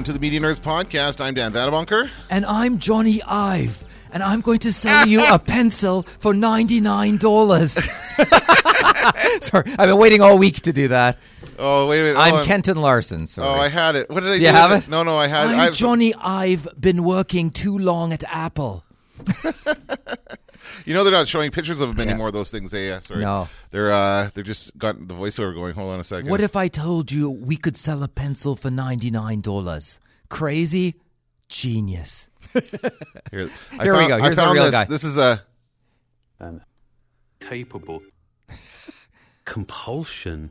welcome to the Media Nerds Podcast. I'm Dan Vanabonker. And I'm Jony Ive. And I'm going to sell you a pencil for $99. Sorry, I've been waiting all week to do that. Oh, wait a minute. I'm. Kenton Larson. Sorry. Oh, I had it. What did I do? you have it? No, no, I had I'm I've, Johnny I've been working too long at Apple. You know they're not showing pictures of them Yeah. anymore. Those things. They uh, sorry. No. They're uh they're just got the voiceover going. Hold on a second. What if I told you we could sell a pencil for $99? Crazy? Genius. Here, I Here we found, go. I Here's the found real this. guy. This is a and capable compulsion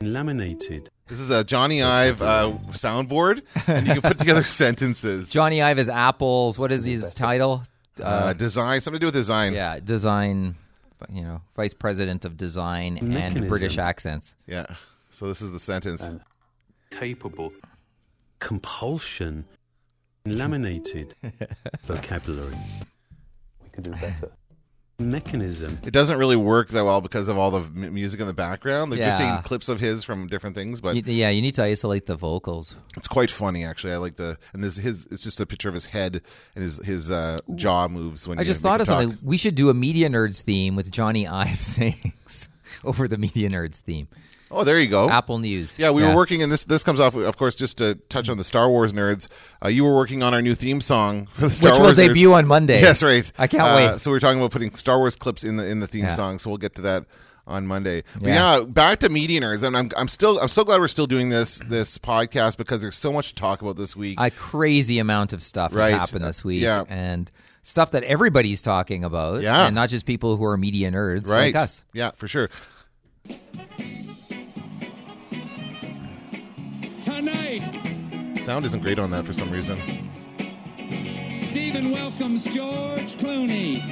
laminated this is a Jony Ive uh, soundboard, and you can put together sentences. Jony Ive is Apple's, what is his title? Uh, design something to do with design. Yeah, design, you know, vice president of design and British accents. Yeah. So this is the sentence. and capable compulsion laminated vocabulary we could do better mechanism It doesn't really work that well because of all the m- music in the background. They're just Yeah. taking clips of his from different things, but Y- yeah, you need to isolate the vocals. it's quite funny actually. I like the and this his. It's just a picture of his head and his his uh, jaw moves when I you just make thought him of talk. something. We should do a Media Nerds theme with Jony Ive sayings over the Media Nerds theme. Oh, there you go. Apple News. Yeah, we were working, and this this comes off, of course, just to touch on the Star Wars nerds. Uh, you were working on our new theme song for the Star Which Wars will nerds. debut on Monday. Yes, right. I can't Uh, wait. So we're talking about putting Star Wars clips in the in the theme Yeah. song. So we'll get to that on Monday. But Yeah. yeah, back to media nerds, and I'm I'm still I'm so glad we're still doing this this podcast because there's so much to talk about this week. A crazy amount of stuff Right. has happened this week. Yeah. And stuff that everybody's talking about. Yeah. And not just people who are media nerds right? like us. Yeah, for sure. Tonight, Sound isn't great on that for some reason. Stephen welcomes George Clooney.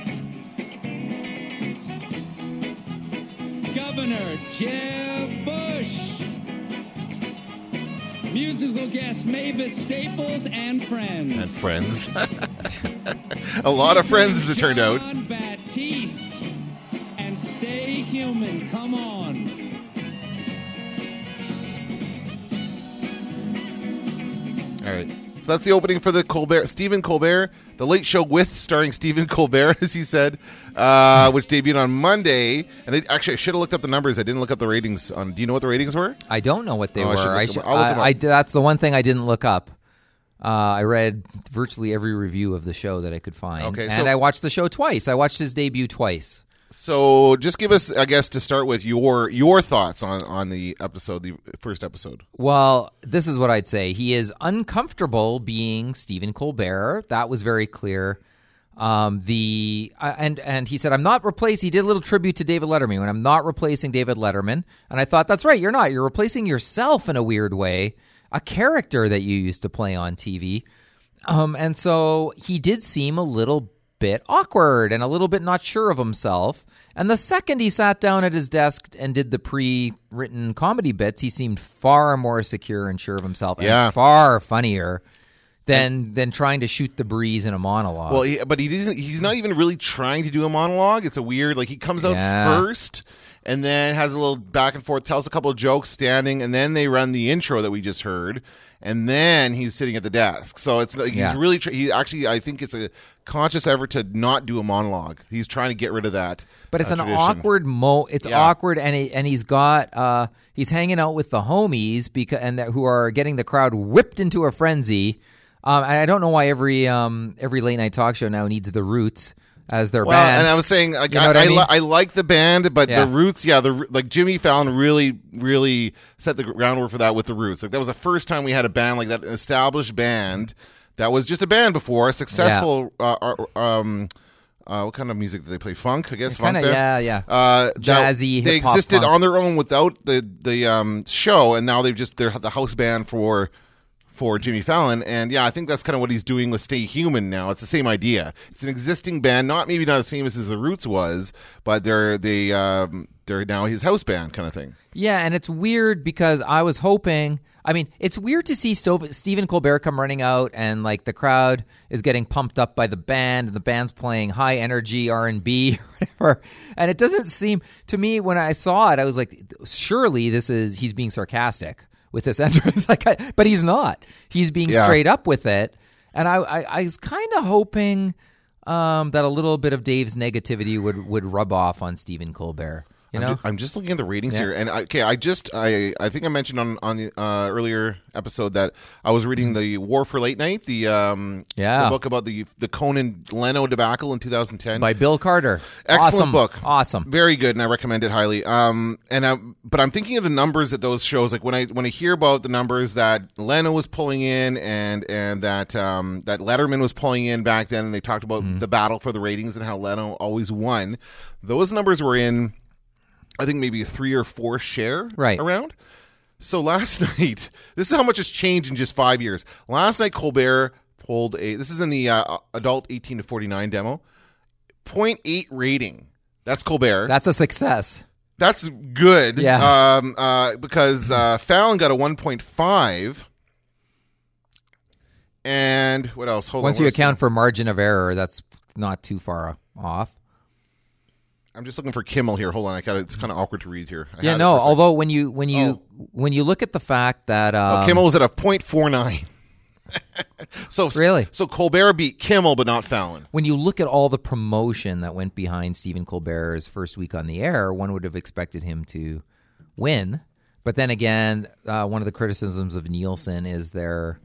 Governor Jeb Bush. Musical guest Mavis Staples and friends. And friends, a lot of friends, as it turned out. Jon Batiste. And stay human. Come on. All right. So that's the opening for the Colbert, Stephen Colbert, the Late Show with starring Stephen Colbert, as he said, uh, which debuted on Monday. And it, actually, I should have looked up the numbers. I didn't look up the ratings. On, do you know what the ratings were? I don't know what they Oh, were. should I should. I'll look them I, I- that's the one thing I didn't look up. Uh, I read virtually every review of the show that I could find. Okay, and so- I watched the show twice. I watched his debut twice. So just give us, I guess, to start with your your thoughts on on the episode, the first episode. Well, this is what I'd say. He is uncomfortable being Stephen Colbert. That was very clear. Um, the uh, and and he said, "I'm not replacing." He did a little tribute to David Letterman when I'm not replacing David Letterman, and I thought that's right. You're not. You're replacing yourself in a weird way, a character that you used to play on TV. Um, and so he did seem a little bit awkward and a little bit not sure of himself. And the second he sat down at his desk and did the pre-written comedy bits, he seemed far more secure and sure of himself, Yeah. and far funnier than than trying to shoot the breeze in a monologue. Well, he, but he doesn't. He's not even really trying to do a monologue. It's a weird. Like he comes out Yeah. first, and then has a little back and forth, tells a couple of jokes standing, and then they run the intro that we just heard, and then he's sitting at the desk. So it's like Yeah. he's really. Tr- he actually, I think it's a conscious effort to not do a monologue. He's trying to get rid of that. but it's uh, an tradition. awkward mo. It's Yeah. awkward, and he, and he's got uh he's hanging out with the homies because and that, who are getting the crowd whipped into a frenzy. Um, and I don't know why every um every late night talk show now needs the Roots as their Well, band. and I was saying, like, You know I, I I, mean? li- I like the band, but Yeah. the Roots, yeah, the like Jimmy Fallon really, really set the groundwork for that with the Roots. Like that was the first time we had a band like that, an established band that was just a band before, a successful. Uh, uh, um, uh, what kind of music did they play? Funk, I guess. Funk. Kinda, band? yeah, yeah. Uh, Jazzy, They existed funk. on their own without the the um, show, and now they've just they're the house band for for Jimmy Fallon. And yeah, I think that's kind of what he's doing with Stay Human now. It's the same idea. It's an existing band, not maybe not as famous as the Roots was, but they're they um, they're now his house band kind of thing. Yeah, and it's weird because I was hoping. I mean, it's weird to see Stephen Colbert come running out, and like the crowd is getting pumped up by the band, and the band's playing high energy R and B, whatever. And it doesn't seem to me when I saw it, I was like, surely this is he's being sarcastic with this entrance. like, I, but he's not. He's being Yeah. straight up with it, and I I, I was kind of hoping um, that a little bit of Dave's negativity would would rub off on Stephen Colbert. You know, I'm, ju- I'm just looking at the ratings Yeah. here, and I, okay, I just I I think I mentioned on on the uh, earlier episode that I was reading the War for Late Night, the um Yeah. the book about the the Conan Leno debacle in 2010. by Bill Carter. Excellent awesome book, Awesome. very good, and I recommend it highly. Um, and I, but I'm thinking of the numbers that those shows, like when I when I hear about the numbers that Leno was pulling in, and and that um that Letterman was pulling in back then, and they talked about Mm-hmm. the battle for the ratings and how Leno always won. Those numbers were in, I think maybe a three or four share Right. around. So last night, this is how much has changed in just five years. Last night, Colbert pulled a. This is in the uh, adult 18 to 49 demo. 0.8 rating. That's Colbert. That's a success. That's good. Yeah. Um, uh, because uh, Fallon got a 1.5. And what else? Hold on. Once on. you account for margin of error, that's not too far off. I'm just looking for Kimmel here. Hold on. I got It's kind of awkward to read here. I Yeah, no. for a second. Although when you when you when you look at the fact that um, Oh, Kimmel was at a 0.49. so Really? So Colbert beat Kimmel, but not Fallon. when you look at all the promotion that went behind Stephen Colbert's first week on the air, one would have expected him to win. But then again, uh, one of the criticisms of Nielsen is there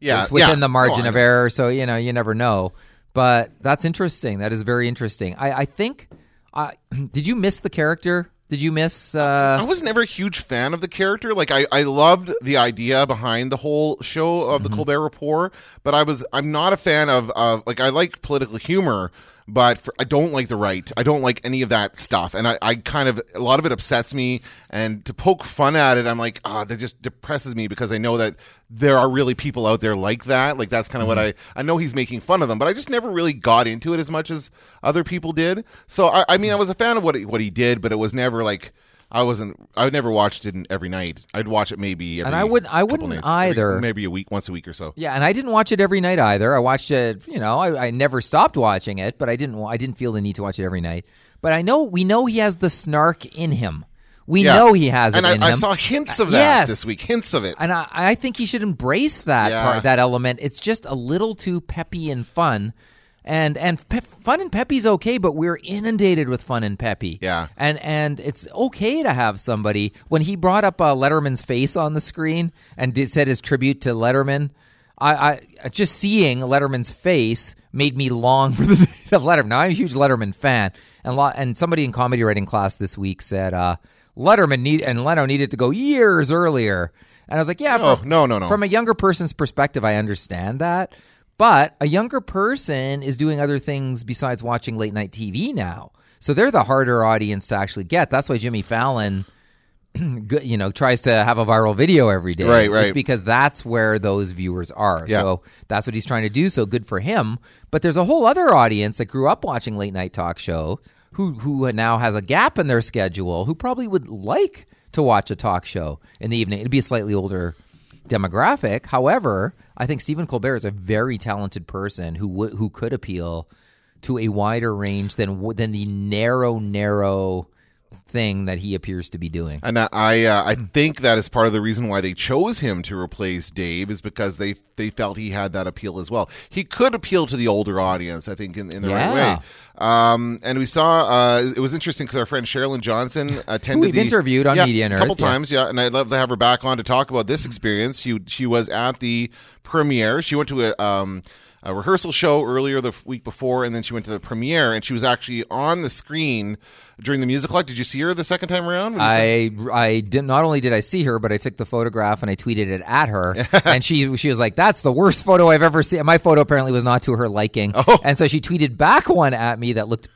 Yeah, it's within yeah. the margin I of error, so you know you never know. But that's interesting. That is very interesting. I, I think. Did you miss the character? Did you miss? Uh, I was never a huge fan of the character. Like I, I loved the idea behind the whole show of Mm-hmm. the Colbert Report, but I was I'm not a fan of of like I like political humor, but for, I don't like the right. I don't like any of that stuff, and I, I kind of a lot of it upsets me. And to poke fun at it, I'm like, ah, that just depresses me because I know that there are really people out there like that. Like that's kind of what I I know he's making fun of them, but I just never really got into it as much as other people did. So I, I mean, I was a fan of what he, what he did, but it was never like. I wasn't. I never watched it every night. I'd watch it maybe every. And I would- I couple wouldn't nights, every- either. maybe a week, once a week or so. Yeah, and I didn't watch it every night either. I watched it, you know, I, I never stopped watching it, but I didn't. wa- I didn't feel the need to watch it every night. But I know we know he has the snark in him. We Yeah. know he has it and in I, I him. saw hints of that Yes. this week. Hints of it. and I, I think he should embrace that Yeah. part, that element. It's just a little too peppy and fun, and and pe- fun and peppy's okay, but we're inundated with fun and peppy. Yeah. and and it's okay to have somebody. When he brought up uh, Letterman's face on the screen and did said his tribute to Letterman, I, I just seeing Letterman's face made me long for the days of Letterman. Now I'm a huge Letterman fan, and lo- and somebody in comedy writing class this week said uh, Letterman need and Leno needed to go years earlier. And I was like, yeah, No, from, no, no, no. From a younger person's perspective, I understand that. But a younger person is doing other things besides watching late night TV now. So they're the harder audience to actually get. That's why Jimmy Fallon, you know, tries to have a viral video every day. Right, right. It's because that's where those viewers are. Yeah. So that's what he's trying to do. So good for him. But there's a whole other audience that grew up watching late night talk show who who now has a gap in their schedule who probably would like to watch a talk show in the evening. It'd be a slightly older demographic. However, I think Stephen Colbert is a very talented person who would who could appeal to a wider range than w- than the narrow narrow thing that he appears to be doing. And I, I, uh, I think that is part of the reason why they chose him to replace Dave is because they they felt he had that appeal as well. He could appeal to the older audience, I think, in, in the right way. Um, and we saw uh, it was interesting because our friend Sharilyn Johnson attended. we've the- interviewed on yeah, Media a couple Nerds, yeah. times, yeah. And I'd love to have her back on to talk about this experience. She she was at the premiere. She went to a. Um, a rehearsal show earlier the week before, and then she went to the premiere, and she was actually on the screen during the music clock. Did you see her the second time around? I I did not only did I see her, but I took the photograph and I tweeted it at her, and she she was like, "That's the worst photo I've ever seen." My photo apparently was not to her liking, Oh. and so she tweeted back one at me that looked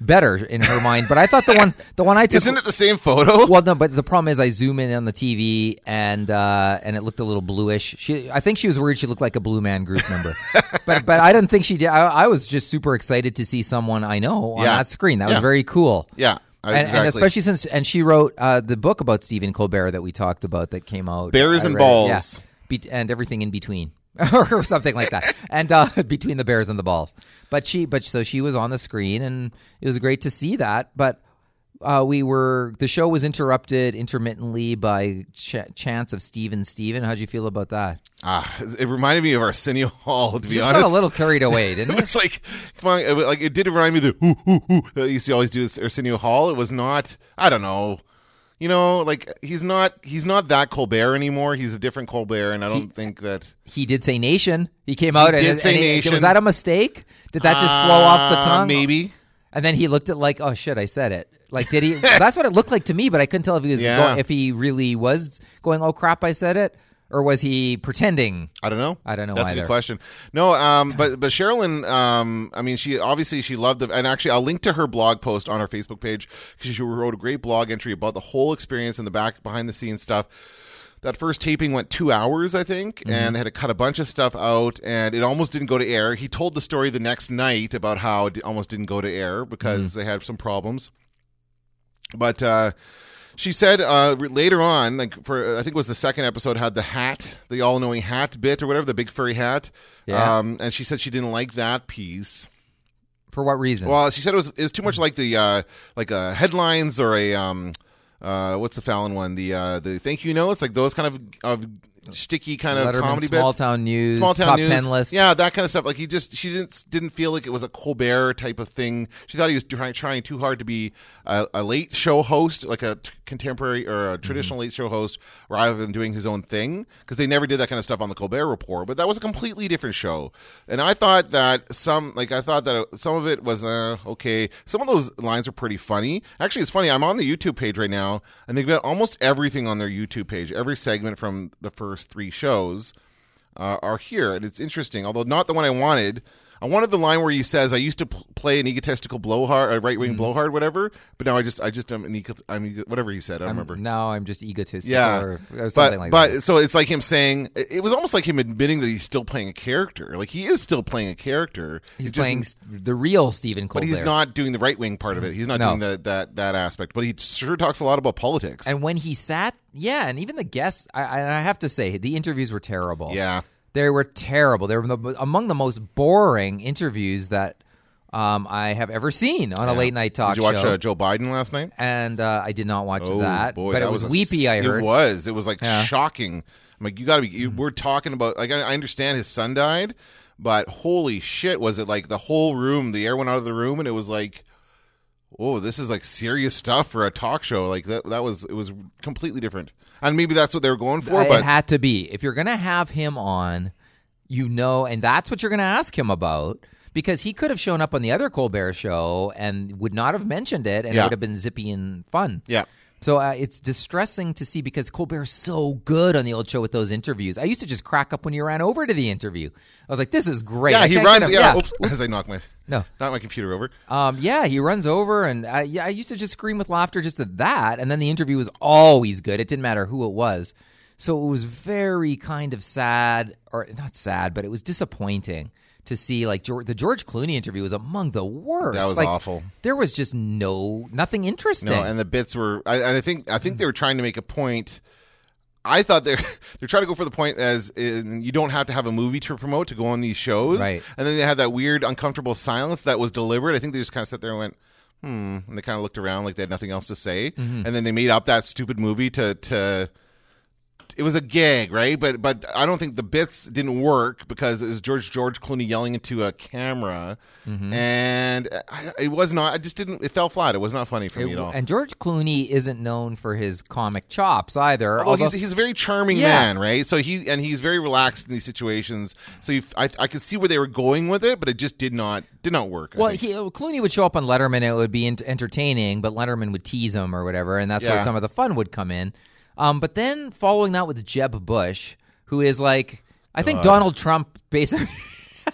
better in her mind. But I thought the one the one I took Isn't it the same photo? Well, no, but the problem is I zoom in on the TV and uh, and it looked a little bluish. She, I think she was worried she looked like a Blue Man Group member, but but I didn't think she did. I, I was just super excited to see someone I know on Yeah. that screen. That was very cool. Yeah, And, and especially since and she wrote uh, the book about Stephen Colbert that we talked about that came out. Bears and it, Balls. yeah. Be- and everything in between. or something like that, and uh, between the bears and the balls. But she, but so she was on the screen, and it was great to see that. But uh, we were the show was interrupted intermittently by ch- chants of Steven Steven. How'd you feel about that? Ah, it reminded me of Arsenio Hall. To be Just honest, got a little carried away, didn't it? it's like, come on, it, like it did remind me of the whoo whoo whoo that you see always do Arsenio Hall. It was not, I don't know, you know, like he's not he's not that Colbert anymore. He's a different Colbert, and I don't think that. He did say nation. He came out and, did say and he- nation. was that a mistake? Did that just flow off the Uh, tongue? Maybe. And then he looked at like, oh shit, I said it. Like, did he? that's what it looked like to me, but I couldn't tell if he was Yeah. going, if he really was going, oh crap, I said it, or was he pretending? I don't know. I don't know That's a good question. No, um, but but Sharilyn, um, I mean, she obviously she loved the, and actually I'll link to her blog post on our Facebook page because she wrote a great blog entry about the whole experience and the back behind the scenes stuff. That first taping went two hours, I think, Mm-hmm. and they had to cut a bunch of stuff out, and it almost didn't go to air. He told the story the next night about how it almost didn't go to air because Mm-hmm. they had some problems. But uh, she said uh, later on, like for I think it was the second episode, had the hat, the all-knowing hat bit or whatever, the big furry hat. Yeah. Um, and she said she didn't like that piece. For what reason? Well, she said it was it was too much like the uh, like uh, headlines or a um, uh, what's the Fallon one? The uh, the thank you notes, like those kind of of sticky kind of Letterman comedy small bits. town news, Small town top news. ten list. Yeah, that kind of stuff. Like he just, she didn't didn't feel like it was a Colbert type of thing. She thought he was trying trying too hard to be a, a late show host, like a t- contemporary or Mm-hmm. a traditional late show host, rather than doing his own thing. Because they never did that kind of stuff on the Colbert Report. But that was a completely different show. And I thought that some, like I thought that some of it was uh, okay. Some of those lines are pretty funny. Actually, it's funny. I'm on the YouTube page right now, and they've got almost everything on their YouTube page. Every segment from the first three shows uh, are here, and it's interesting. Although not the one I wanted. I wanted the line where he says, "I used to play an egotistical blowhard, a right wing mm-hmm. blowhard, whatever." But now I just, I just am an ego, I'm ego- whatever he said. I don't remember. Now I'm just egotistical Yeah, or, or but something like but that. so it's like him saying it it was almost like him admitting that he's still playing a character. Like he is still playing a character. He's just- playing s- the real Stephen Colbert. but he's not doing the right wing part of it. He's not No. doing the, that that aspect. But he sure talks a lot about politics. And when he sat, yeah, and even the guests, I I have to say, the interviews were terrible. yeah, They were terrible. They were the, among the most boring interviews that um, I have ever seen on a late night talk show. did you watch show. uh, Joe Biden last night? and uh, I did not watch Oh that, boy, but that it was, a weepy. I s- heard. it was. It was like Yeah. shocking. I'm like, you got to be. You, we're talking about. Like, I I understand his son died, but holy shit, was it like the whole room? The air went out of the room, and it was like, oh, this is like serious stuff for a talk show. Like that. That was. It was completely different. And maybe that's what they were going for. Uh, but it had to be. If you're going to have him on, you know, and that's what you're going to ask him about because he could have shown up on the other Colbert show and would not have mentioned it, and it would have been zippy and fun. yeah. So uh, it's distressing to see because Colbert is so good on the old show with those interviews. I used to just crack up when you ran over to the interview. I was like, "This is great." Yeah, I he runs. him- Yeah, oops, as I knock my No. not my computer over. Um, yeah, he runs over, and uh, yeah, I used to just scream with laughter just at that. And then the interview was always good. It didn't matter who it was. So it was very kind of sad, or not sad, but it was disappointing to see like George, the George Clooney interview was among the worst. That was Like, awful. There was just no nothing interesting. No, and the bits were. I, and I think. I think they were trying to make a point. I thought they're they're trying to go for the point as in, you don't have to have a movie to promote to go on these shows, Right. And then they had that weird, uncomfortable silence that was deliberate. I think they just kind of sat there and went, "Hmm," and they kind of looked around like they had nothing else to say, Mm-hmm. and then they made up that stupid movie to to. It was a gag, right? But but I don't think the bits didn't work because it was George George Clooney yelling into a camera, Mm-hmm. and I, it was not. I just didn't. It fell flat. It was not funny for me at all. and George Clooney isn't known for his comic chops either. Although although- he's, he's a very charming Yeah. man, right? So he and he's very relaxed in these situations. So you, I I could see where they were going with it, but it just did not did not work. Well, he, Clooney would show up on Letterman. It would be entertaining, but Letterman would tease him or whatever, and that's where some of the fun would come in. Um, but then following that with Jeb Bush, who is like, I think Donald Trump basically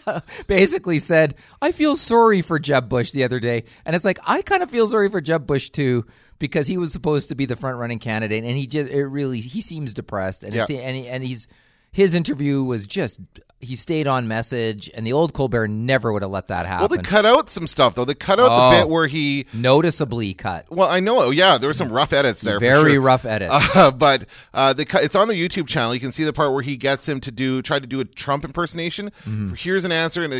basically said, "I feel sorry for Jeb Bush" the other day, and it's like I kind of feel sorry for Jeb Bush too. Because he was supposed to be the front running candidate, and he just it really he seems depressed, and it's, Yeah. and he, and he's his interview was just he stayed on message, and the old Colbert never would have let that happen. well, they cut out some stuff though. They cut out Oh. the bit where he. noticeably cut. Well, I know. Yeah, there were some rough edits there. Very sure. rough edit. Uh, but uh, the it's on the YouTube channel. You can see the part where he gets him to do try to do a Trump impersonation. Mm-hmm. Here's an answer, and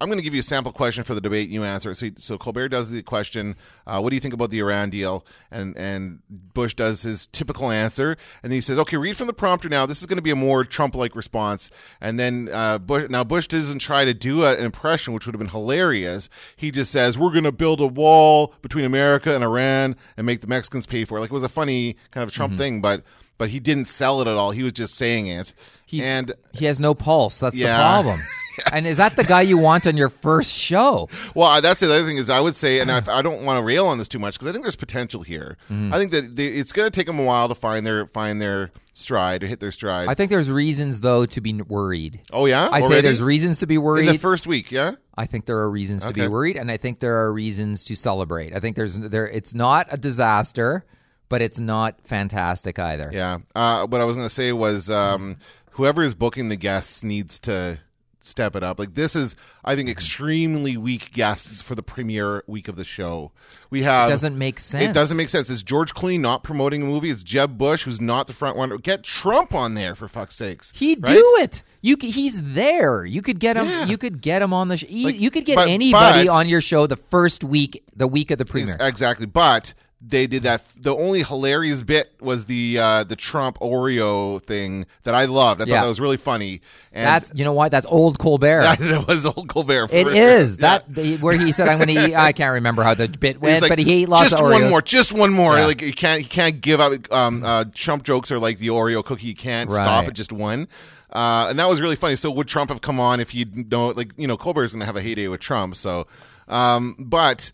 I'm going to give you a sample question for the debate. You answer. it. So, so Colbert does the question, uh, "What do you think about the Iran deal?" And and Bush does his typical answer, and he says, "Okay, read from the prompter now. This is going to be a more Trump-like response." And then uh, Bush now Bush doesn't try to do a- an impression, which would have been hilarious. He just says, "We're going to build a wall between America and Iran and make the Mexicans pay for it." Like it was a funny kind of Trump thing, but but he didn't sell it at all. He was just saying it. He's, and he has no pulse. That's Yeah. the problem. and is that the guy you want on your first show? Well, that's the other thing is I would say, and I, I don't want to rail on this too much because I think there's potential here. Mm-hmm. I think that they, it's going to take them a while to find their find their stride to hit their stride. I think there's reasons though to be worried. oh yeah, I'd say there's reasons to be in worried. the first week. Yeah, I think there are reasons to be worried, and I think there are reasons to celebrate. I think there's there. It's not a disaster, but it's not fantastic either. yeah. Uh, what I was going to say was um, whoever is booking the guests needs to step it up. Like this is, I think, mm-hmm. extremely weak guests for the premiere week of the show. We have It doesn't make sense. It doesn't make sense. It's George Clooney not promoting a movie. It's Jeb Bush who's not the front runner. Get Trump on there for fuck's sakes. He'd right? do it. You c- he's there. You could get him. Yeah. You could get him on the. Sh- you- Like, you could get but- anybody but- on your show the first week, the week of the premiere. exactly. But they did that. The only hilarious bit was the uh, the Trump Oreo thing that I loved. I thought that was really funny. And That's you know what? That's old Colbert. that, was old Colbert. For It sure. is Yeah. that the, where he said, "I'm going to eat." I can't remember how the bit went, like, but he ate lots just of one more, just one more. Yeah. Like you can't, you can't give up. Um, uh, Trump jokes are like the Oreo cookie. You can't stop at just one. Uh, and that was really funny. So would Trump have come on if you know, like you know, Colbert's going to have a heyday with Trump. So, um, but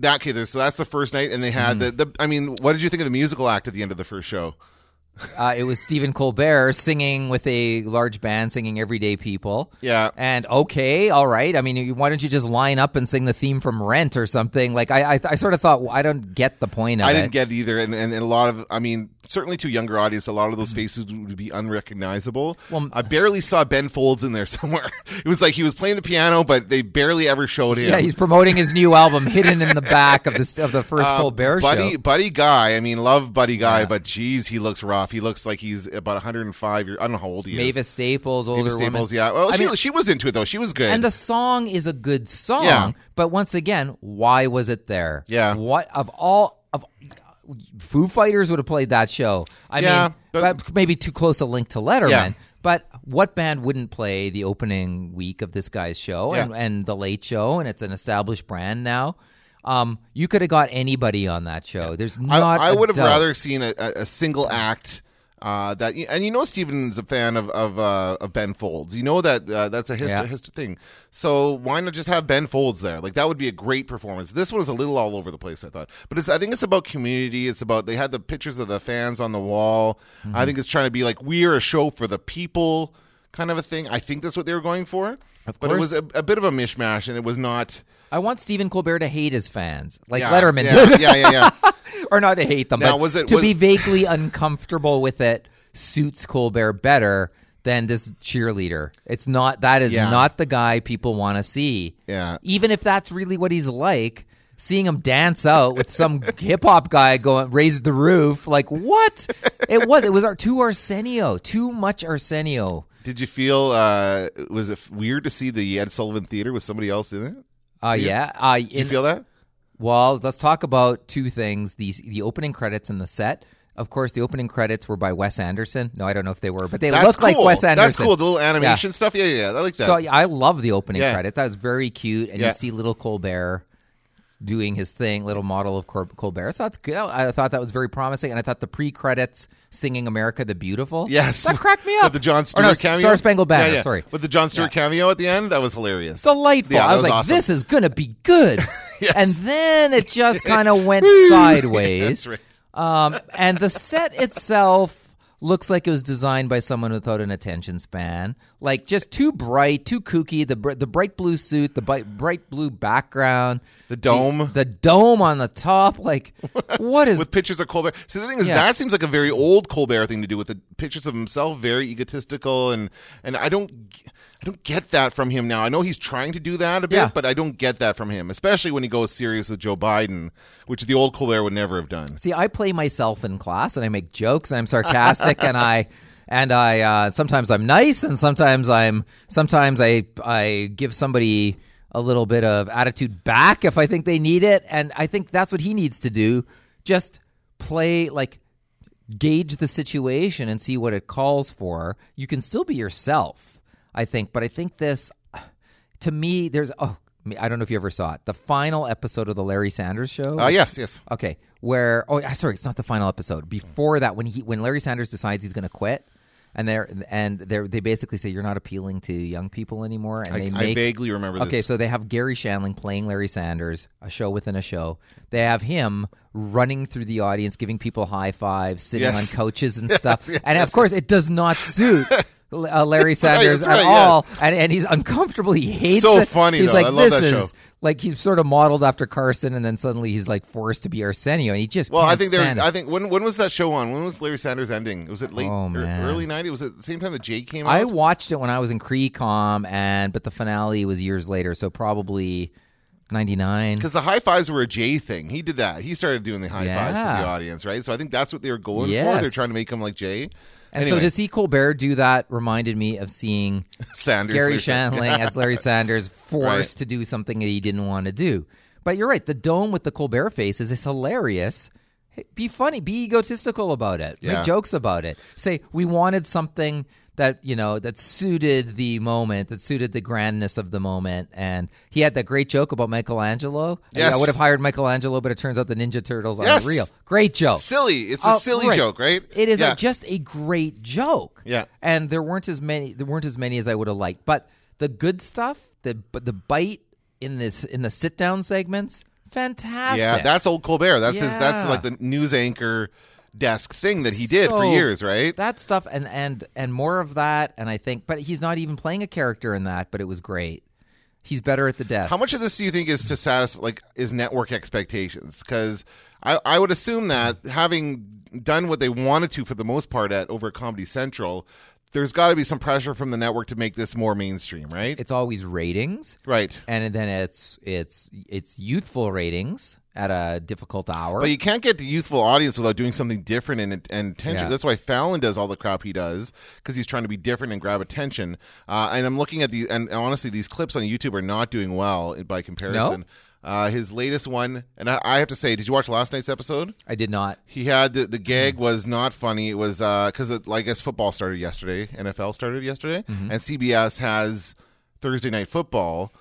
that okay, so that's the first night, and they had Mm-hmm. the, the. I mean, what did you think of the musical act at the end of the first show? Uh, it was Stephen Colbert singing with a large band, singing "Everyday People." Yeah. And okay, all right. I mean, why don't you just line up and sing the theme from Rent or something? Like, I, I, I sort of thought, well, I don't get the point of I it. didn't get either, and, and, and a lot of, I mean, certainly to a younger audience, a lot of those faces would be unrecognizable. Well, I barely saw Ben Folds in there somewhere. It was like he was playing the piano, but they barely ever showed him. Yeah, he's promoting his new album, hidden in the back of the of the first Uh, Colbert Buddy, show. Buddy Guy. I mean, love Buddy Guy, Yeah. but geez, he looks rough. He looks like he's about 105 years. I don't know how old he is. Mavis Staples, older Mavis woman. Staples, yeah. Well, I she, mean- she was into it though. She was good. And the song is a good song, Yeah. but once again, why was it there? Yeah. What of all of Foo Fighters would have played that show? I Yeah, mean, but- but maybe too close a link to Letterman. Yeah. But what band wouldn't play the opening week of this guy's show and, and the Late Show? And it's an established brand now. Um, you could have got anybody on that show. There's I, not. I a would have rather seen a, a, single act. Uh, that and you know Steven's a fan of of, uh, of Ben Folds. You know that uh, that's a history, Yeah. history thing. So why not just have Ben Folds there? Like that would be a great performance. This one was a little all over the place. I thought, but it's I think it's about community. It's about they had the pictures of the fans on the wall. Mm-hmm. I think it's trying to be like we're a show for the people, kind of a thing. I think that's what they were going for. Of but it was a, a bit of a mishmash, and it was not. I want Stephen Colbert to hate his fans, like Yeah, Letterman Yeah, yeah, yeah. yeah. or not to hate them, Now, but was it- to was- be vaguely uncomfortable with it suits Colbert better than this cheerleader. It's not that is Yeah. not the guy people want to see. Yeah. Even if that's really what he's like, seeing him dance out with some hip hop guy going raise the roof, like what? It was it was our too Arsenio, too much Arsenio. Did you feel uh was it weird to see the Ed Sullivan Theater with somebody else in it? Uh yeah. Uh Did you feel that? Well, let's talk about two things: the the opening credits and the set. Of course, the opening credits were by Wes Anderson. No, I don't know if they were, but they That's look like cool. Wes Anderson. That's cool. The little animation stuff. Yeah, yeah, yeah. I like that. So I love the opening Yeah. credits. That was very cute, and Yeah. you see little Colbert doing his thing, little model of Cor- Colbert. So that's good. I thought that was very promising, and I thought the pre-credits singing "America the Beautiful." yes, that cracked me up. With the Jon Stewart no, cameo, Star Spangled Banner. Yeah, yeah. Sorry, with the Jon Stewart cameo at the end, that was hilarious. delightful. Yeah, I that was, like, awesome. this is gonna be good. Yes. And then it just kind of went sideways. That's right. Um, and the set itself looks like it was designed by someone without an attention span. Like just too bright, too kooky. The br- the bright blue suit, the bright, bright blue background, The dome. the dome on the top. Like, what is? with pictures of Colbert. See, the thing is, Yeah. that seems like a very old Colbert thing to do with the pictures of himself, very egotistical, and and I don't, I don't get that from him now. I know he's trying to do that a bit, Yeah. but I don't get that from him, especially when he goes serious with Joe Biden, which the old Colbert would never have done. See, I play myself in class, and I make jokes, and I'm sarcastic, and I and I uh, sometimes I'm nice, and sometimes I'm sometimes I I give somebody a little bit of attitude back if I think they need it, and I think that's what he needs to do. Just play like gauge the situation and see what it calls for. You can still be yourself, I think, but I think this to me there's oh I don't know if you ever saw it. The final episode of the Larry Sanders show. Uh, yes, yes. Okay, where oh sorry, it's not the final episode. Before that, when he when Larry Sanders decides he's going to quit, and they're and they they basically say you're not appealing to young people anymore, and I, they I vaguely remember this. Okay, so they have Garry Shandling playing Larry Sanders, a show within a show. They have him running through the audience, giving people high fives, sitting Yes. on coaches and stuff. yes, and of course, it does not suit. uh, Larry Sanders that's at right, yeah. all, and, and he's uncomfortable. He hates So it. funny, He's though. like, I love this that is like he's sort of modeled after Carson, and then suddenly he's like forced to be Arsenio, and he just well, I think it. I think when when was that show on? When was Larry Sanders ending? Was it late, Oh, early '90s? Was it the same time that Jay came out? I watched it when I was in Cree-Com, and but the finale was years later, so probably ninety nine. Because the high fives were a Jay thing. He did that. He started doing the high fives to the audience, right? So I think that's what they were going for. They're trying to make him like Jay. And Anyway, so to see Colbert do that reminded me of seeing Sanders, Garry Shandling as Larry Sanders forced Right. to do something that he didn't want to do. But you're right. The dome with the Colbert face is hilarious. Hey, Be funny. Be egotistical about it. Yeah. Make jokes about it. Say we wanted something that you know that suited the moment, that suited the grandness of the moment. And he had that great joke about Michelangelo. Yes. I would have hired Michelangelo, but it turns out the Ninja Turtles Yes. aren't real. Great joke. Silly. It's a Oh, silly right. joke, right? It is Yeah. a, just a great joke. Yeah. and there weren't as many. There weren't as many as I would have liked. But the good stuff, the the bite in this in the sit down segments, fantastic. Yeah, that's old Colbert. That's his. That's like the news anchor desk thing that he did for years, right? That stuff and and and more of that. And I think, but he's not even playing a character in that. But it was great. He's better at the desk. How much of this do you think is to satisfy, like, is network expectations? Because I, I would assume that having done what they wanted to for the most part at over Comedy Central, there's got to be some pressure from the network to make this more mainstream, right? It's always ratings, right. and then it's it's it's youthful ratings at a difficult hour. But you can't get the youthful audience without doing something different and, and attention. Yeah. That's why Fallon does all the crap he does because he's trying to be different and grab attention. Uh, and I'm looking at the and honestly, these clips on YouTube are not doing well by comparison. Uh, his latest one, and I, I have to say, did you watch last night's episode? I did not. He had the, the gag was not funny. It was because uh, I guess football started yesterday. NFL started yesterday, and CBS has Thursday night football.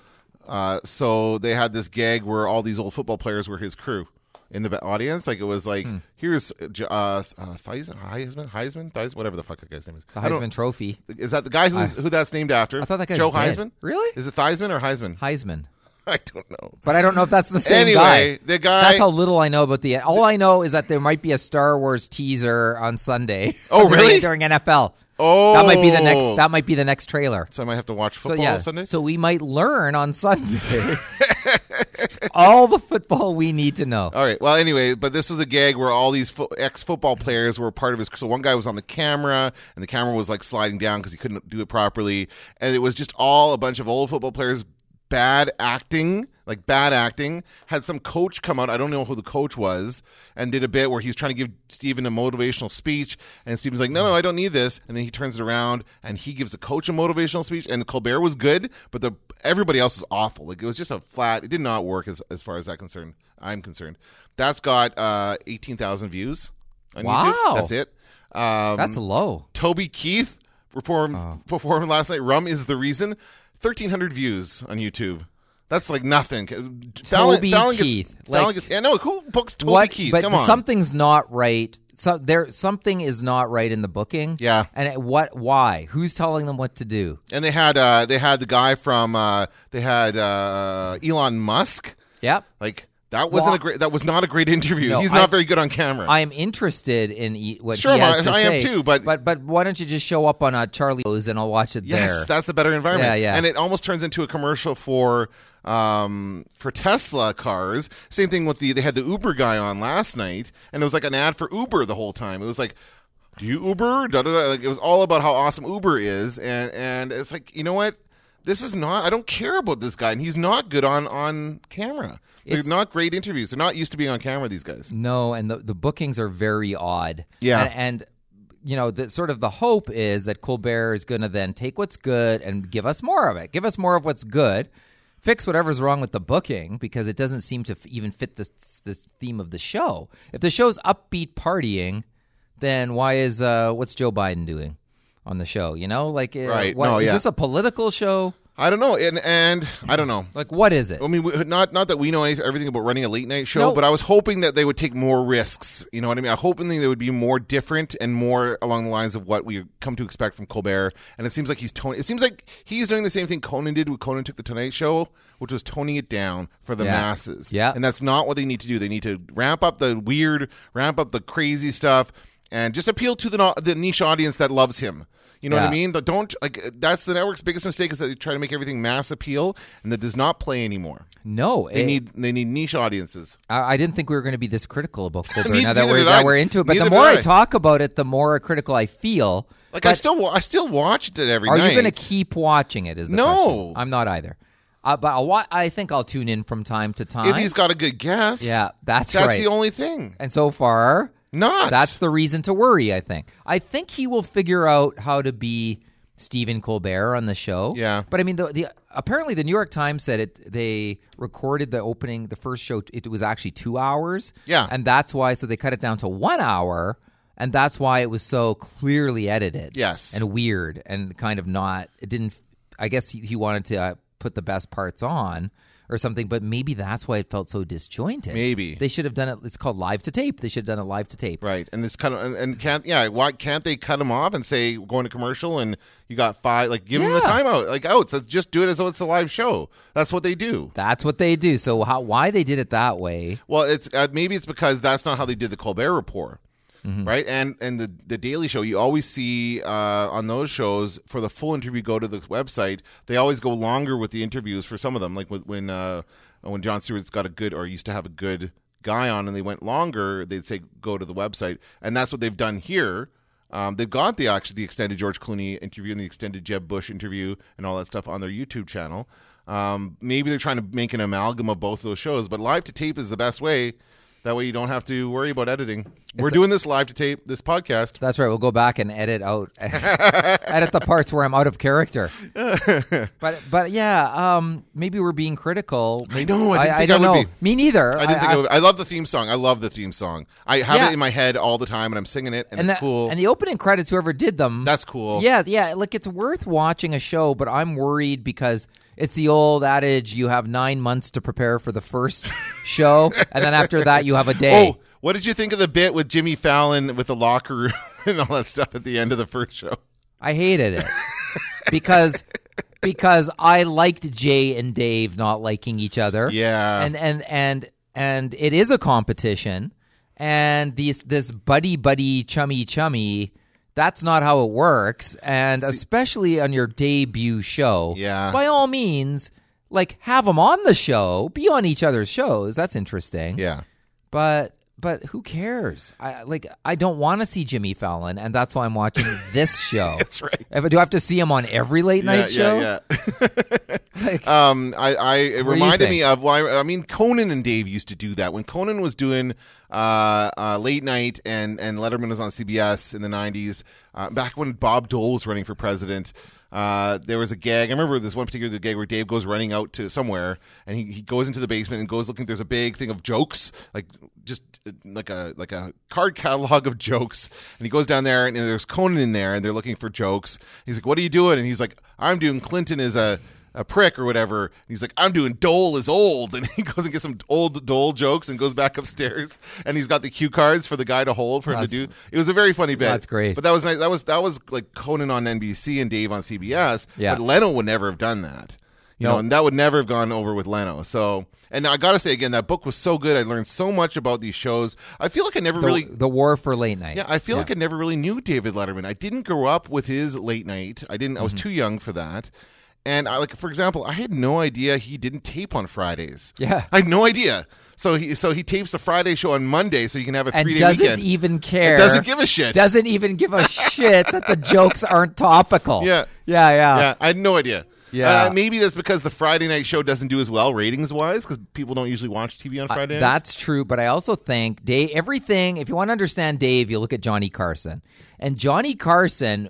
Uh, so they had this gag where all these old football players were his crew in the audience. Like it was like here's uh, uh, uh, Heisman, Heisman, Theis- whatever the fuck that guy's name is. The Heisman Trophy. Is that the guy who's who that's named after? I thought that guy's Joe dead. Heisman. Really? Is it Theismann or Heisman? Heisman. I don't know. But I don't know if that's the same Anyway, guy. the guy- That's how little I know about the. All I know is that there might be a Star Wars teaser on Sunday. Oh, really? during NFL. Oh, That might be the next. Oh. That might be the next trailer. So I might have to watch So football on Sunday. So we might learn on Sunday all the football we need to know. All right. Well, anyway, but this was a gag where all these fo- ex-football players were part of his. So one guy was on the camera, and the camera was like sliding down because he couldn't do it properly, and it was just all a bunch of old football players. Bad acting, like bad acting. Had some coach come out. I don't know who the coach was, and did a bit where he was trying to give Steven a motivational speech, and Steven's like, "No, no, I don't need this." And then he turns it around and he gives the coach a motivational speech. And Colbert was good, but the everybody else was awful. Like it was just a flat. It did not work as as far as that concerned. I'm concerned. That's got uh, eighteen thousand views on Wow. YouTube. That's it. Um, That's low. Toby Keith performed Oh. performed last night. Rum is the reason. Thirteen hundred views on YouTube. That's like nothing. Toby Keith. Gets, Fallon Like- gets, yeah, no. Who books Toby what? Keith? But Come on. something's not right. So there, something is not right in the booking. Yeah. And it- what? Why? Who's telling them what to do? and they had uh, they had the guy from uh, they had uh, Elon Musk. Yep. Like that wasn't a great. That was not a great interview. No, He's not I- very good on camera. I am interested in e- what Sure, he has I- to I am too, but- but but why don't you just show up on a Charlie Rose and I'll watch it Yes, there? that's a better environment. Yeah, yeah. And it almost turns into a commercial for um for Tesla cars. Same thing with the they had the Uber guy on last night, and it was like an ad for Uber the whole time. It was like. Do you Uber? Da, da, da. Like it was all about how awesome Uber is, and and it's like you know what, this is not. I don't care about this guy, and he's not good on on camera. They're not great interviews. They're not used to being on camera. These guys. No, and the the bookings are very odd. Yeah. and, and you know, the sort of the hope is that Colbert is going to then take what's good and give us more of it. Give us more of what's good. Fix whatever's wrong with the booking because it doesn't seem to f- even fit this this theme of the show. If the show's upbeat partying, then why is uh what's Joe Biden doing on the show? You know, like uh, Right. what- No, is yeah. this a political show? I don't know, and and I don't know. Like what is it? I mean, we- not not that we know everything about running a late night show, No. but I was hoping that they would take more risks. You know what I mean? I'm hoping they would be more different and more along the lines of what we come to expect from Colbert. And it seems like he's toning. It seems like he's doing the same thing Conan did when Conan took the Tonight Show, which was toning it down for the Yeah. masses. Yeah. and that's not what they need to do. They need to ramp up the weird, ramp up the crazy stuff, and just appeal to the the niche audience that loves him. You know what I mean? But don't like that's the network's biggest mistake is that they try to make everything mass appeal, and that does not play anymore. no, They it- need they need niche audiences. I, I didn't think we were going to be this critical about Colbert. Neither- now that we're that we're into it, but Neither the more I. I. talk about it, the more critical I feel. Like I still I still watched it every are night. you going to keep watching it? Is the No. question. I'm not either. Uh, but I'll I think I'll tune in from time to time. if he's got a good guest? yeah, that's, that's right. the only thing. and so far, Not that's the reason to worry. I think. I think he will figure out how to be Stephen Colbert on the show. Yeah. But I mean, the, the apparently the New York Times said it. They recorded the opening, the first show. It was actually two hours. Yeah. and that's why. So they cut it down to one hour, and that's why it was so clearly edited. Yes. and weird and kind of not. It didn't. I guess he, he wanted to uh, put the best parts on. Or something, but maybe that's why it felt so disjointed. Maybe. they should have done it. It's called live to tape. They should have done it live to tape. right, and it's kind of and, and can't yeah why can't they cut him off and say we're going to commercial and you got five like give him the timeout like oh, let's just do it as though it's a live show. That's what they do. That's what they do. So how why they did it that way? Well, it's uh, maybe it's because that's not how they did the Colbert Report, right? And and the the Daily Show, you always see uh, on those shows for the full interview. Go to the website. They always go longer with the interviews for some of them. Like when when, uh, when Jon Stewart's got a good or used to have a good guy on, and they went longer, they'd say go to the website, and that's what they've done here. Um, they've got the actually the extended George Clooney interview and the extended Jeb Bush interview and all that stuff on their YouTube channel. Um, maybe they're trying to make an amalgam of both of those shows, but live to tape is the best way. That way you don't have to worry about editing. We're doing this live to tape, this podcast. That's right. We'll go back and edit out edit the parts where I'm out of character. but but yeah, um, maybe we're being critical. Maybe, know, I didn't think don't I would know. be. Me neither. I didn't think of it. I love the theme song. I love the theme song. I have Yeah. it in my head all the time, and I'm singing it, and, and it's the, cool. And the opening credits, whoever did them, That's cool. Yeah, yeah. Like it's worth watching a show, but I'm worried because it's the old adage: you have nine months to prepare for the first show, and then after that, you have a day. Oh, what did you think of the bit with Jimmy Fallon with the locker room and all that stuff at the end of the first show? I hated it because because I liked Jay and Dave not liking each other. Yeah. and and and and it is a competition, and these this buddy buddy chummy chummy. That's not how it works, and especially on your debut show. Yeah. by all means, like have them on the show, be on each other's shows. That's interesting Yeah. but but who cares? I like I don't want to see Jimmy Fallon, and that's why I'm watching this show. That's right. If, do I have to see him on every late night show? Yeah, yeah. Like, Um, I, I it reminded me of why I mean Conan and Dave used to do that when Conan was doing uh, uh, late night and and Letterman was on CBS in the '90s. Uh, back when Bob Dole was running for president, uh, there was a gag. I remember this one particular gag where Dave goes running out to somewhere and he, he goes into the basement and goes looking. There's a big thing of jokes, like just like a like a card catalog of jokes. And he goes down there and there's Conan in there and they're looking for jokes. He's like, "What are you doing?" And he's like, "I'm doing Clinton as a." a prick or whatever. And he's like, I'm doing Dole is old. And he goes and gets some old Dole jokes and goes back upstairs. And he's got the cue cards for the guy to hold for him to do. It was a very funny bit. That's great. But that was nice. That was that was like Conan on NBC and Dave on CBS. Yeah. But Leno would never have done that. You No. know, and that would never have gone over with Leno. So, and I got to say again, that book was so good. I learned so much about these shows. I feel like I never the, really the war for late night. yeah, I feel like I never really knew David Letterman. I didn't grow up with his late night. I didn't. I Mm-hmm. was too young for that. And I like, for example, I had no idea he didn't tape on Fridays. Yeah. I had no idea. So he so he tapes the Friday show on Monday, so you can have a and three day doesn't weekend. even care. doesn't give a shit. Doesn't even give a shit that the jokes aren't topical. Yeah. yeah, yeah. yeah, I had no idea. Yeah. Uh, maybe that's because the Friday night show doesn't do as well ratings wise because people don't usually watch TV on Friday. nights. That's true, but I also think Dave. Everything. If you want to understand Dave, you look at Johnny Carson, and Johnny Carson,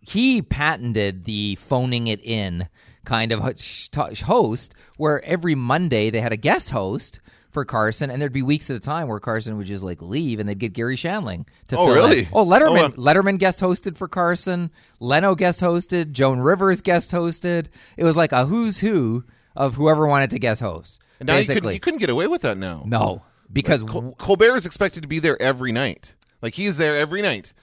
he patented the phoning it in kind of ho- host, where every Monday they had a guest host for Carson, and there'd be weeks at a time where Carson would just like leave, and they'd get Garry Shandling to Oh, fill really? in. Oh, Letterman. Oh, Letterman guest hosted for Carson. Leno guest hosted. Joan Rivers guest hosted. It was like a who's who of whoever wanted to guest host. And now you couldn't, you couldn't get away with that now. no, because Col- Colbert is expected to be there every night. Like he's there every night.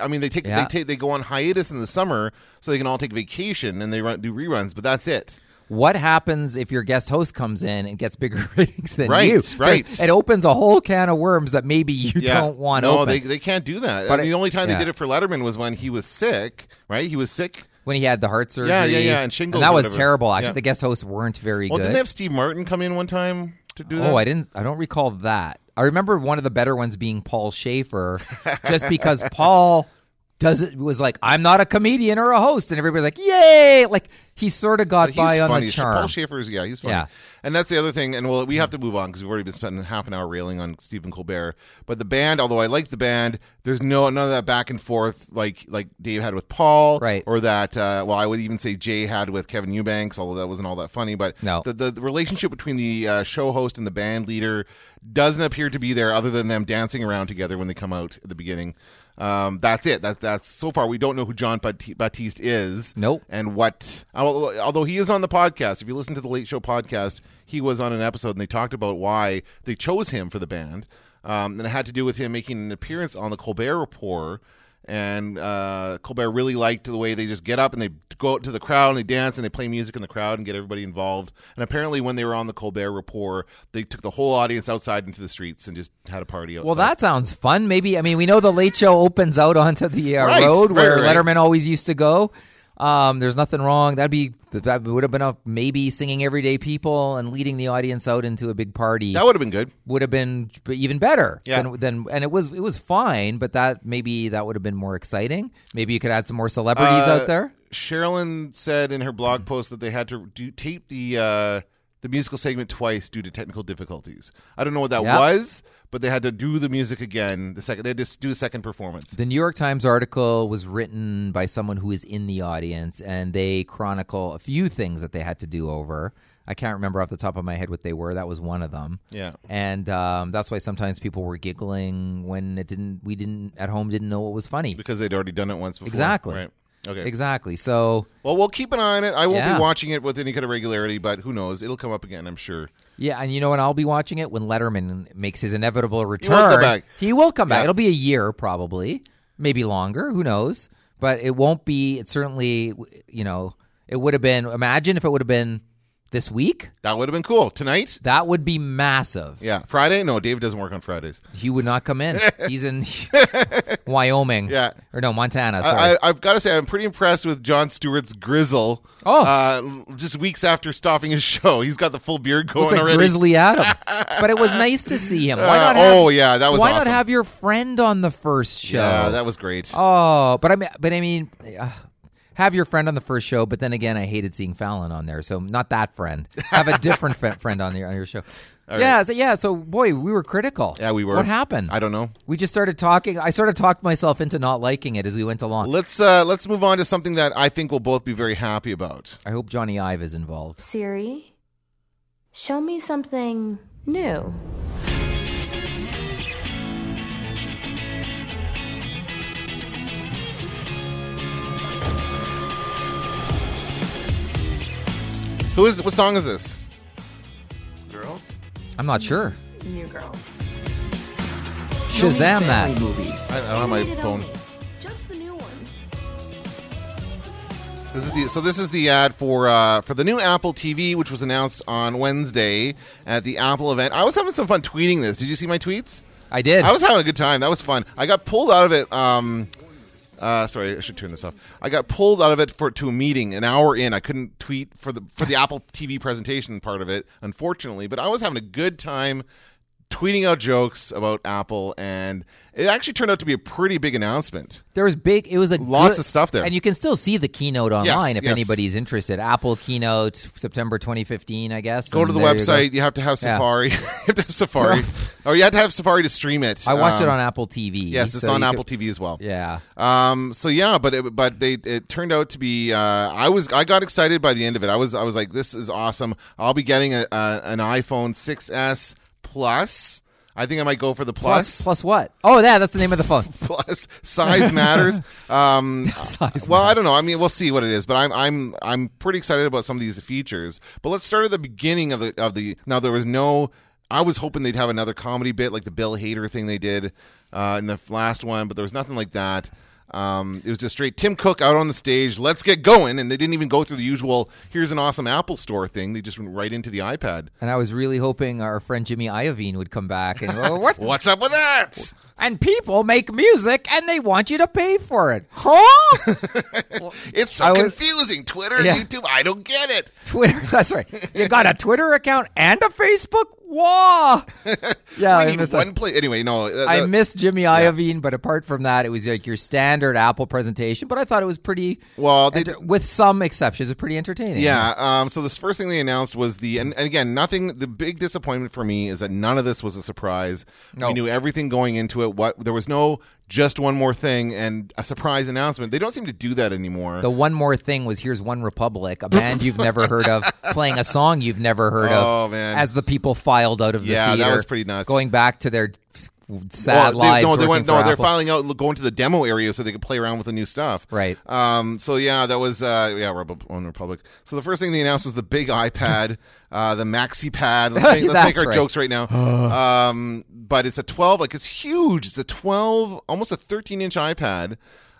I mean, they take Yeah. they take they go on hiatus in the summer so they can all take vacation and they run, do reruns. But that's it. what happens if your guest host comes in and gets bigger ratings than Right, you? right. right. It opens a whole can of worms that maybe you Yeah. don't want No, open. they they can't do that. But I mean, it- the only time yeah. they did it for Letterman was when he was sick. Right? He was sick. when he had the heart surgery. Yeah, yeah, yeah, and shingles And that was whatever. terrible. Actually, Yeah. the guest hosts weren't very Well, good. didn't they have Steve Martin come in one time to do oh, that? Oh, I didn't. I don't recall that. I remember one of the better ones being Paul Shaffer, just because Paul does it was like I'm not a comedian or a host, and everybody's like, "Yay!" Like he sort of got by he's on funny. the charm. Paul Shaffer's yeah, he's funny. Yeah. And that's the other thing. And well, we have to move on because we've already been spending half an hour railing on Stephen Colbert. But the band, although I like the band, there's no none of that back and forth like like Dave had with Paul, Right. Or that uh, well, I would even say Jay had with Kevin Eubanks, although that wasn't all that funny. But No. the the, the relationship between the uh, show host and the band leader doesn't appear to be there, other than them dancing around together when they come out at the beginning. Um, that's it. That that's so far we don't know who Jon Bat- Batiste is. Nope. And what, although he is on the podcast, if you listen to the Late Show podcast, he was on an episode and they talked about why they chose him for the band. Um, and it had to do with him making an appearance on the Colbert Report. And uh, Colbert really liked the way they just get up and they go out to the crowd and they dance and they play music in the crowd and get everybody involved. And apparently, when they were on the Colbert Report, they took the whole audience outside into the streets and just had a party outside. Well, that sounds fun. Maybe I mean we know the Late Show opens out onto the uh, Right, road right, where right. Letterman always used to go. Um, there's nothing wrong. That'd be that would have been a maybe singing "Everyday People" and leading the audience out into a big party. that would have been good. would have been even better. Yeah. Than, than and it was it was fine, but that maybe that would have been more exciting. Maybe you could add some more celebrities Uh, out there. Sharilyn said in her blog post that they had to do, tape the uh, the musical segment twice due to technical difficulties. I don't know what that Yep. was, but they had to do the music again. The second they had to do a second performance. The New York Times article was written by someone who is in the audience, and they chronicle a few things that they had to do over. I can't remember off the top of my head what they were. That was one of them. Yeah. and um, that's why sometimes people were giggling when it didn't. We didn't at home didn't know what was funny. Because they'd already done it once before. Exactly. Right. Okay. Exactly. So Well, we'll keep an eye on it. I won't Yeah. be watching it with any kind of regularity, but who knows? It'll come up again, I'm sure. Yeah, and you know when I'll be watching it when Letterman makes his inevitable return. will come back. He will come back. Yeah. It'll be a year probably, maybe longer. Who knows? But it won't be. It certainly, you know, it would have been. Imagine if it would have been this week. That would have been cool. Tonight? That would be massive. Yeah. Friday? No, Dave doesn't work on Fridays. He would not come in. He's in Wyoming. Yeah. or no Montana. Sorry. I, I've got to say, I'm pretty impressed with Jon Stewart's grizzle. Oh. Uh, just weeks after stopping his show, he's got the full beard going Looks like already. Grizzly Adam. but it was nice to see him. Why Uh, not? Have, oh, yeah, that was Why awesome. not have your friend on the first show? Yeah, that was great. Oh, but I mean, but I mean, uh, have your friend on the first show. But then again, I hated seeing Fallon on there, so not that friend. Have a different fri- friend on your on your show. yeah, so yeah, so boy, we were critical. Yeah, we were. What happened? I don't know. we just started talking. I sort of talked myself into not liking it as we went along. Let's uh, let's move on to something that I think we'll both be very happy about. I hope Jony Ive is involved. Siri, show me something new. Who is what song is this? Girls? I'm not sure. New girl. Shazam that. I, I don't have my phone. Just the new ones. This is the so this is the ad for uh, for the new Apple TV, which was announced on Wednesday at the Apple event. I was having some fun tweeting this. Did you see my tweets? I did. I was having a good time. That was fun. I got pulled out of it. Um, uh, sorry, I should turn this off. I got pulled out of it for to a meeting an hour in. I couldn't tweet for the for the Apple TV presentation part of it, unfortunately. But I was having a good time tweeting out jokes about Apple, and it actually turned out to be a pretty big announcement. There was big. It was a Lots good- of stuff there. and you can still see the keynote online if yes. anybody's interested. Apple keynote September 2015, I guess. Go to the there you website. You, have to have Yeah. Safari. you have to have Safari, or you have to have Safari to stream it. I watched it Um, on Apple TV. Yes, it's so on Apple could- TV as well. Yeah. Um. So yeah, but it, but they it turned out to be. Uh, I was I got excited by the end of it. I was I was like, this is awesome. I'll be getting a, a an iPhone 6s Plus. I think I might go for the Plus, plus. plus what? Oh, yeah, that's the name of the phone. Plus size matters. Um, Size well, I don't know. I mean, we'll see what it is, but I'm I'm I'm pretty excited about some of these features. But let's start at the beginning of the of the. Now there was no. I was hoping they'd have another comedy bit like the Bill Hader thing they did uh, in the last one, but there was nothing like that. Um, it was just straight Tim Cook out on the stage. Let's get going, and they didn't even go through the usual. Here's an awesome Apple Store thing. They just went right into the iPad. And I was really hoping our friend Jimmy Iovine would come back and what? What's up with that? And people make music and they want you to pay for it, huh? It's so I was- confusing. Twitter, Yeah. YouTube. I don't get it. Twitter. That's right. You got a Twitter account and a Facebook. Whoa. Yeah, I missed one play. Anyway, no. uh, I missed Jimmy Iovine, but apart from that, it was like your standard Apple presentation. But I thought it was pretty Well, they- with some exceptions, it was pretty entertaining. Yeah. Um, so this first thing they announced was the and, and again nothing. The big disappointment for me is that none of this was a surprise. No. We knew everything going into it. What there was no just one more thing and a surprise announcement. They don't seem to do that anymore. The one more thing was here's One Republic, a band you've never heard of, playing a song you've never heard of. Oh, of. man. As the people filed out of the Yeah, that was pretty nuts. Going back to their sad Well, they, lives. no, they went. No, they're Apple. filing out, going to the demo area so they could play around with the new stuff. Right. Um. So yeah, that was uh. Yeah, Rebel on Republic. So the first thing they announced was the big iPad, uh, the Maxi Pad. Let's make, let's make our right. jokes right now. um. But it's a 12. Like it's huge. It's a 12, almost a 13 inch iPad.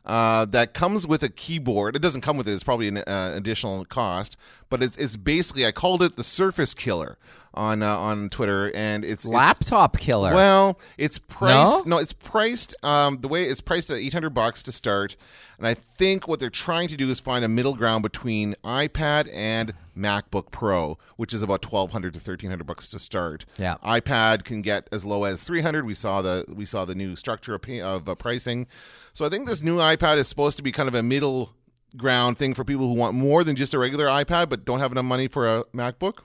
Uh, that comes with a keyboard. It doesn't come with it. It's probably an uh, additional cost, but it's, it's basically I called it the Surface Killer on uh, on Twitter, and it's it's- Laptop killer. well, it's priced. No? No, it's priced. Um, the way it's priced at eight hundred bucks to start, and I think what they're trying to do is find a middle ground between iPad and MacBook Pro, which is about twelve hundred to thirteen hundred bucks to start. Yeah. iPad can get as low as three hundred. We saw the we saw the new structure of, pay, of uh, pricing. So I think this new iPad is supposed to be kind of a middle ground thing for people who want more than just a regular iPad but don't have enough money for a MacBook.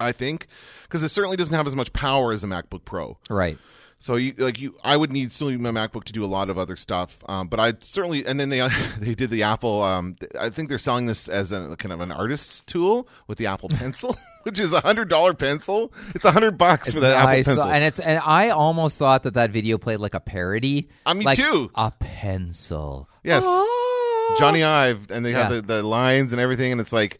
I think because it certainly doesn't have as much power as a MacBook Pro. right. So you like you, I would need still my MacBook to do a lot of other stuff. Um, but I certainly, and then they they did the Apple. Um, I think they're selling this as a kind of an artist's tool with the Apple Pencil, which is a hundred dollar pencil. It's a hundred bucks for that I Apple Pencil. and it's and I almost thought that that video played like a parody. Uh, me like too. A pencil. yes, Oh. Jony Ive, and they have the, the lines and everything, and it's like.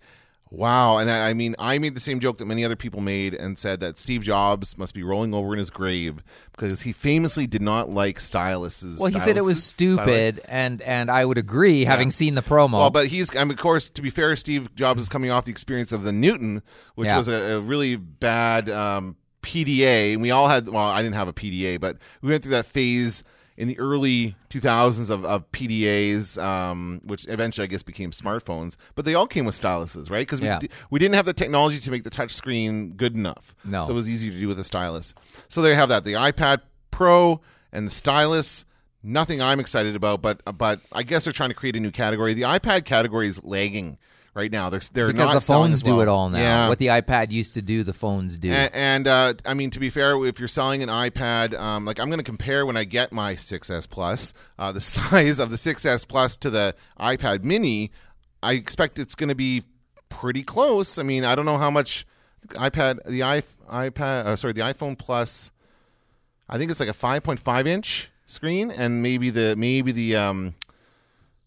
Wow, and I, I mean, I made the same joke that many other people made, and said that Steve Jobs must be rolling over in his grave because he famously did not like styluses. Well, he said it was stupid, and and I would agree, having seen the promo. Well, but he's, I mean, of course, to be fair, Steve Jobs is coming off the experience of the Newton, which Yeah. was a, a really bad um, PDA. And we all had, well, I didn't have a PDA, but we went through that phase in the early 2000s of, of PDAs, um, which eventually, I guess, became smartphones. But they all came with styluses, right? Because we, Yeah. di- we didn't have the technology to make the touch screen good enough. No. So it was easy to do with a stylus. So there you have that the iPad Pro and the stylus. Nothing I'm excited about, but but I guess they're trying to create a new category. The iPad category is lagging right now. They're they're because not the phones as do it all now. Yeah. What the iPad used to do, the phones do. and, and uh, I mean, to be fair, if you're selling an iPad, um, like I'm going to compare when I get my 6S Plus, uh, the size of the 6S Plus to the iPad Mini, I expect it's going to be pretty close. I mean, I don't know how much iPad, the i iPad, uh, sorry, the iPhone Plus. I think it's like a 5.5 inch screen, and maybe the maybe the um,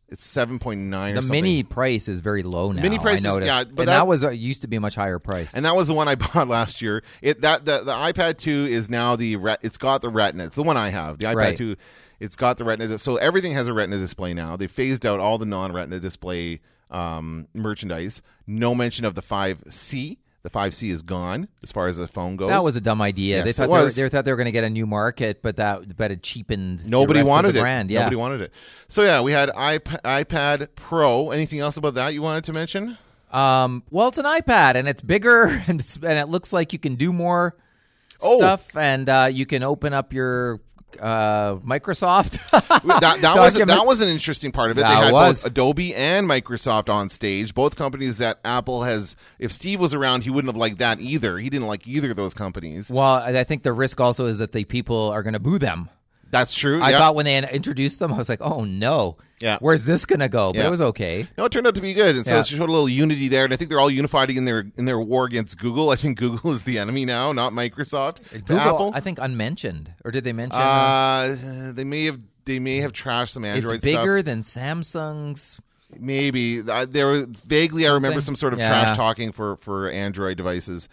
it's 7.9 the something. mini price is very low now. Mini price is- I noticed. yeah, and but that, that- was uh, used to be a much higher price. and that was the one I bought last year. It that the, the iPad 2 is now the ret- it's got the Retina. It's the one I have. The iPad Right. 2 it's got the Retina. So everything has a Retina display now. They phased out all the non-Retina display um, merchandise. No mention of the 5C. The 5C is gone as far as the phone goes. that was a dumb idea. they thought they, were, they thought they were going to get a new market, but that but it cheapened. the Nobody wanted it. brand. Yeah. Nobody wanted it. So yeah, we had iP- iPad Pro. Anything else about that you wanted to mention? Um, well, it's an iPad and it's bigger and it's, and it looks like you can do more. Oh. stuff, and uh, you can open up your uh, Microsoft. that, that was that was an interesting part of it. That they had was. both Adobe and Microsoft on stage, both companies that Apple has. If Steve was around, he wouldn't have liked that either. He didn't like either of those companies. Well, I I think the risk also is that the people are going to boo them. That's true. I yeah. thought when they introduced them, I was like, oh no. Yeah. Where's this going to go? But Yeah. it was okay. No, it turned out to be good, and so Yeah. it showed a little unity there. And I think they're all unified in their in their war against Google. I think Google is the enemy now, not Microsoft. Google, Apple. I think unmentioned, or did they mention? Uh, they may have they may have trashed some Android it's bigger stuff. than Samsung's. Maybe uh, there was vaguely. I remember some sort of trash talking for for Android devices.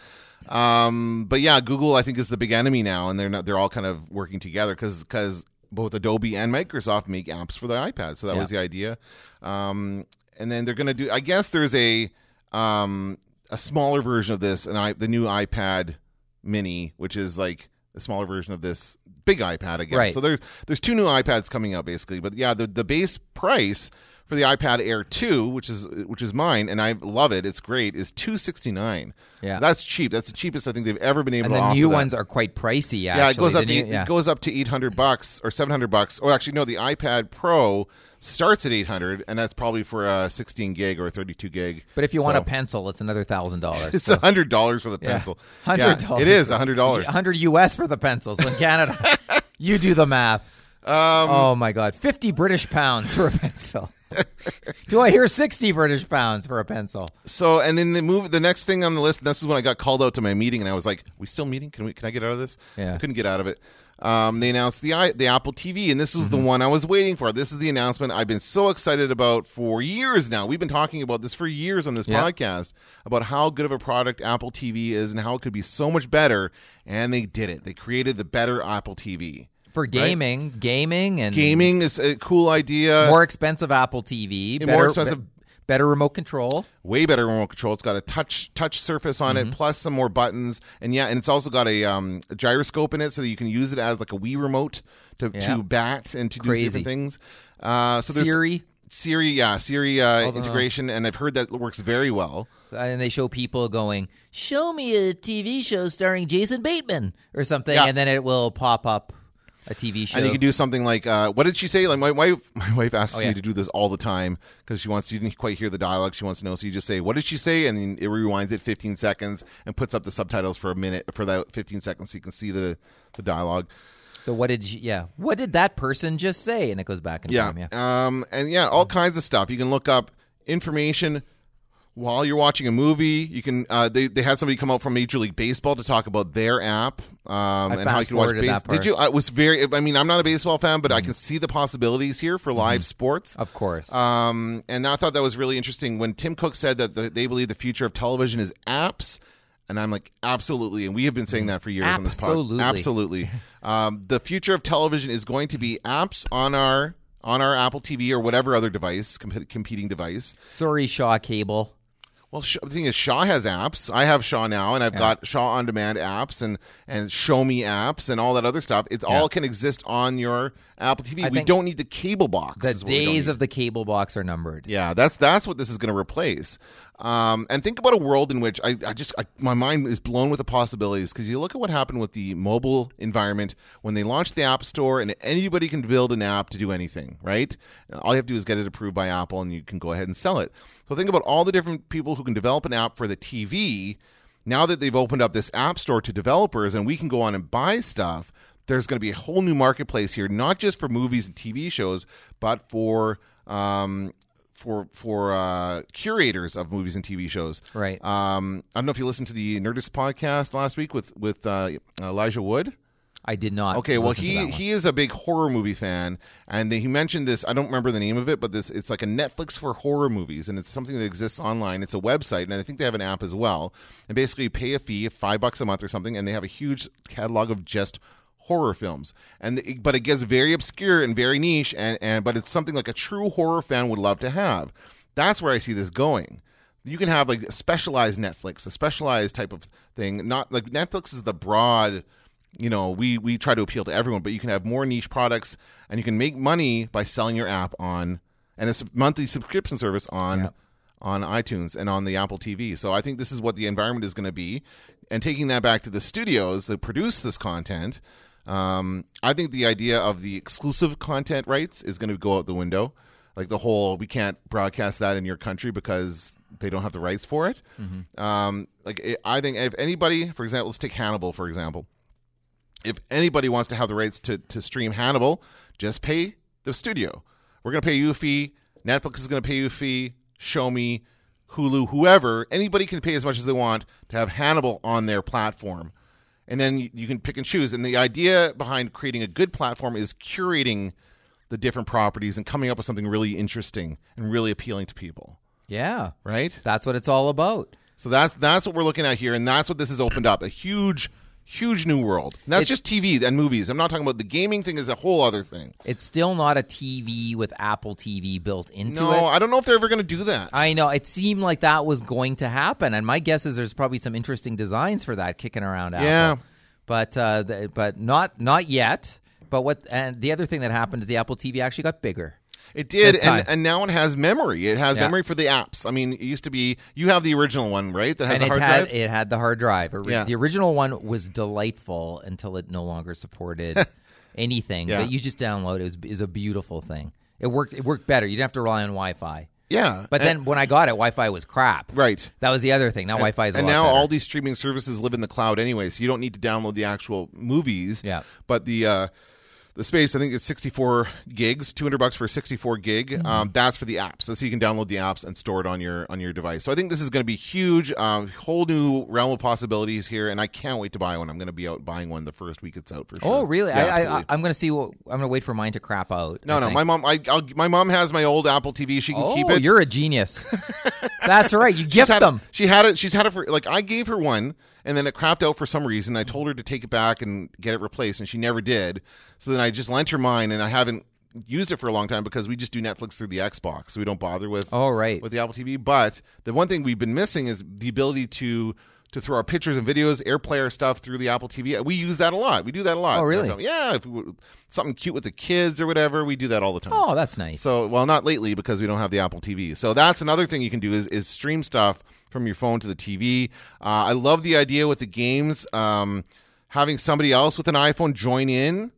Um, but yeah, Google I think is the big enemy now, and they're not. They're all kind of working together because because both Adobe and Microsoft make apps for the iPad. So that Yeah. was the idea. Um, and then they're going to do. I guess there's a um a smaller version of this, and I the new iPad Mini, which is like a smaller version of this big iPad, I guess. Right. So there's there's two new iPads coming out basically, but yeah, the the base price for the iPad Air 2, which is which is mine, and I love it. It's great. Is two sixty nine. Yeah. that's cheap. That's the cheapest I think they've ever been able And to the offer. new that. ones are quite pricey. Actually. Yeah, it goes up to yeah. it goes up to eight hundred bucks or seven hundred bucks. Or actually, no, the iPad Pro starts at eight hundred, and that's probably for a sixteen gig or a thirty two gig. But if you want a pencil, it's another thousand dollars. it's a hundred dollars for the pencil. hundred Yeah, it is a hundred dollars. hundred US for the pencils in Canada. you do the math. Um, oh my god, fifty British pounds for a pencil. do I hear sixty British pounds for a pencil? So and then the move the next thing on the list. This is when I got called out to my meeting, and I was like, "We still meeting? Can we? Can I get out of this?" Yeah. I couldn't get out of it. Um, they announced the i the Apple TV, and this was Mm-hmm. the one I was waiting for. This is the announcement I've been so excited about for years now. We've been talking about this for years on this podcast about how good of a product Apple TV is and how it could be so much better. And they did it. They created the better Apple TV. For gaming, gaming, and Gaming is a cool idea. more expensive Apple TV, better, more expensive. be- better remote control. way better remote control. It's got a touch touch surface on Mm-hmm. it, plus some more buttons, and yeah, and it's also got a, um, a gyroscope in it, so that you can use it as like a Wii remote to, Yeah. to bat and to do Crazy. different things. Uh, so there's Siri, Siri, yeah, Siri uh, integration, and I've heard that works very well. and they show people going, "Show me a TV show starring Jason Bateman" or something, Yeah. and then it will pop up a TV show. And you can do something like, uh, what did she say? Like my wife, my wife asks Oh, yeah. me to do this all the time because she wants you didn't quite hear the dialogue. She wants to know, so you just say, "What did she say?" And then it rewinds it 15 seconds and puts up the subtitles for a minute for that 15 seconds, so you can see the the dialogue. the what did you, yeah what did that person just say? And it goes back in Yeah. time. Yeah. Um, and yeah, all kinds of stuff. You can look up information while you're watching a movie. You can. Uh, they they had somebody come out from Major League Baseball to talk about their app um, and how you can watch fast-forwarded base. that part. Did you? I was very. I mean, I'm not a baseball fan, but I can see the possibilities here for live sports. Of course. Um, and I thought that was really interesting when Tim Cook said that the, they believe the future of television is apps. And I'm like, absolutely. And we have been saying that for years on this Absolutely. podcast. Absolutely. um, the future of television is going to be apps on our on our Apple TV or whatever other device, comp- competing device. Sorry, Shaw Cable. Well, the thing is, Shaw has apps. I have Shaw now, and I've got Shaw on demand apps and and shomi apps and all that other stuff. It all can exist on your Apple TV. I we don't need the cable box. The is what we don't days of the cable box are numbered. Yeah, that's that's what this is going to replace. Um, and think about a world in which I, I just I, my mind is blown with the possibilities because you look at what happened with the mobile environment when they launched the App Store and anybody can build an app to do anything, right? All you have to do is get it approved by Apple and you can go ahead and sell it. So think about all the different people who can develop an app for the TV. Now that they've opened up this App Store to developers and we can go on and buy stuff, there's going to be a whole new marketplace here, not just for movies and TV shows, but for um, for for uh, curators of movies and TV shows. Right. Um, I don't know if you listened to the Nerdist podcast last week with with uh, Elijah Wood. I did not. Okay, well listen to that he he is a big horror movie fan, and he mentioned this. I don't remember the name of it, but this it's like a Netflix for horror movies, and it's something that exists online. It's a website, and I think they have an app as well. And basically, you pay a fee, five bucks a month or something, and they have a huge catalog of just horror films. And the, but it gets very obscure and very niche, and and but it's something like a true horror fan would love to have. That's where I see this going you can have like a specialized Netflix, a specialized type of thing. Not like Netflix is the broad, you know, we we try to appeal to everyone, but you can have more niche products and you can make money by selling your app on and it's a monthly subscription service on on iTunes and on the Apple TV. So I think this is what the environment is going to be. and taking that back to the studios that produce this content, um, I think the idea of the exclusive content rights is going to go out the window. Like the whole, we can't broadcast that in your country because they don't have the rights for it. Um, like it, I think if anybody, for example, let's take Hannibal for example. If anybody wants to have the rights to to stream Hannibal, just pay the studio. We're going to pay you a fee. Netflix is going to pay you a fee. shomi, Hulu, whoever. Anybody can pay as much as they want to have Hannibal on their platform and then you, you can pick and choose. And the idea behind creating a good platform is curating the different properties and coming up with something really interesting and really appealing to people, Yeah. right? That's what it's all about. So that's that's what we're looking at here, and that's what this has opened up a huge, huge new world. And that's It- just TV and movies. I'm not talking about the gaming thing; is a whole other thing. It's still not a TV with Apple TV built into No, it. I don't know if they're ever going to do that. I know it seemed like that was going to happen, and my guess is there's probably some interesting designs for that kicking around. Apple. Yeah. but uh, the, but not not yet. But what and the other thing that happened is the Apple TV actually got bigger. It did, time. and, and now it has memory. It has Yeah. memory for the apps. I mean, it used to be you have the original one, right? That has and a it hard had drive. it had the hard drive. Yeah. The original one was delightful until it no longer supported anything Yeah. that you just download. It was is a beautiful thing. It worked. It worked better. You didn't have to rely on Wi-Fi. yeah, But and- then when I got it, Wi-Fi was crap. right. That was the other thing. Now Wi-Fi is a and now better. all these streaming services live in the cloud anyway, so you don't need to download the actual movies. Yeah. But the uh, the space, I think it's 64 gigs, 200 bucks for 64 gig. Mm-hmm. Um, that's for the apps. So you can download the apps and store it on your on your device. So I think this is going to be huge, um, whole new realm of possibilities here, and I can't wait to buy one. I'm going to be out buying one the first week it's out for sure. Oh, really? Yeah, I. I'm going to see. What, I'm going to wait for mine to crap out. no, I no, think. my mom. I, I'll, my mom has my old Apple TV. She can Oh, keep it. you're a genius. That's right. You gift them. It, she had it. She's had it for like I gave her one, and then it crapped out for some reason. I told her to take it back and get it replaced, and she never did. So then I just lent her mine, and I haven't used it for a long time because we just do Netflix through the Xbox, so we don't bother with Oh, right. with the Apple TV. But the one thing we've been missing is the ability to to throw our pictures and videos, AirPlay our stuff through the Apple TV. We use that a lot. We do that a lot. Oh, really? Yeah. If we, something cute with the kids or whatever, we do that all the time. Oh, that's nice. So, well, not lately because we don't have the Apple TV. So that's another thing you can do is is stream stuff from your phone to the TV. Uh, I love the idea with the games, um, having somebody else with an iPhone join in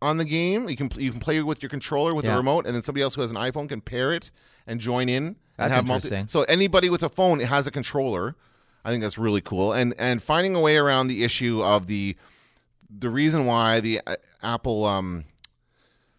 on the game. You can you can play with your controller with Yeah. the remote, and then somebody else who has an iPhone can pair it and join in. That's and have multi- interesting. so anybody with a phone has a controller. I think that's really cool, and and finding a way around the issue of the the reason why the uh, Apple um,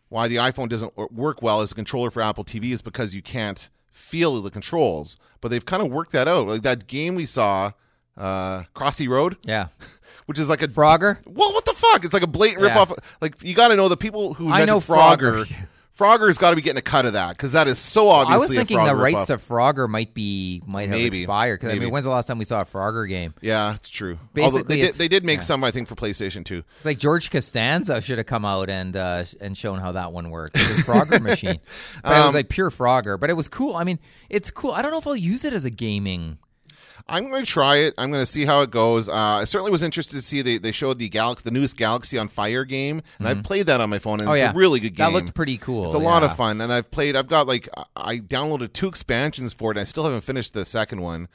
why the iPhone doesn't work well as a controller for Apple TV is because you can't feel the controls. But they've kind of worked that out. Like that game we saw, uh, Crossy Road, yeah. which is like a Frogger. well, what the fuck? It's like a blatant Yeah. ripoff. Like you got to know the people who I know Frogger. Frogger. Frogger's got to be getting a cut of that because that is so obviously. I was thinking the rights ripoff. to Frogger might be might have Maybe. expired. Because I mean, when's the last time we saw a Frogger game? Yeah, it's true. Although Basically, they did, they did make yeah. some, I think, for PlayStation Two. It's like George Costanza should have come out and uh, and shown how that one works. His Frogger machine, but it Um, was like pure Frogger. But it was cool. I mean, it's cool. I don't know if I'll use it as a gaming. I'm going to try it. I'm going to see how it goes. Uh, I certainly was interested to see they, they showed the Galaxy, the newest Galaxy on Fire game, and I've played that on my phone, and Oh it's yeah, a really good game. That looked pretty cool. It's a lot of fun, and I've played. I've got like I- I downloaded two expansions for it. And I still haven't finished the second one,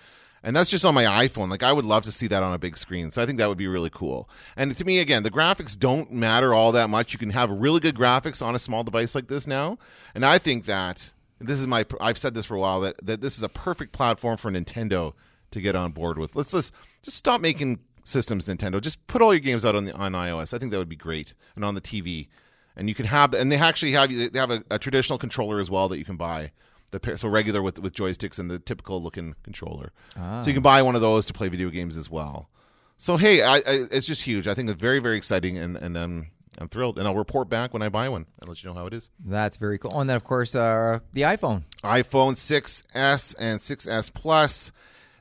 and that's just on my iPhone. Like I would love to see that on a big screen. So I think that would be really cool. And to me, again, the graphics don't matter all that much. You can have really good graphics on a small device like this now, and I think that this is my. I've said this for a while that that this is a perfect platform for Nintendo to get on board with. Let's just just stop making systems, Nintendo. Just put all your games out on the on iOS. I think that would be great, and on the TV. And you can have, and they actually have they have a, a traditional controller as well that you can buy. The so regular with with joysticks and the typical looking controller. Ah. So you can buy one of those to play video games as well. So hey, I, I, it's just huge. I think it's very very exciting, and and um, I'm thrilled. And I'll report back when I buy one and let you know how it is. That's very cool. Oh, and then of course uh, the iPhone. iPhone 6s and 6s Plus.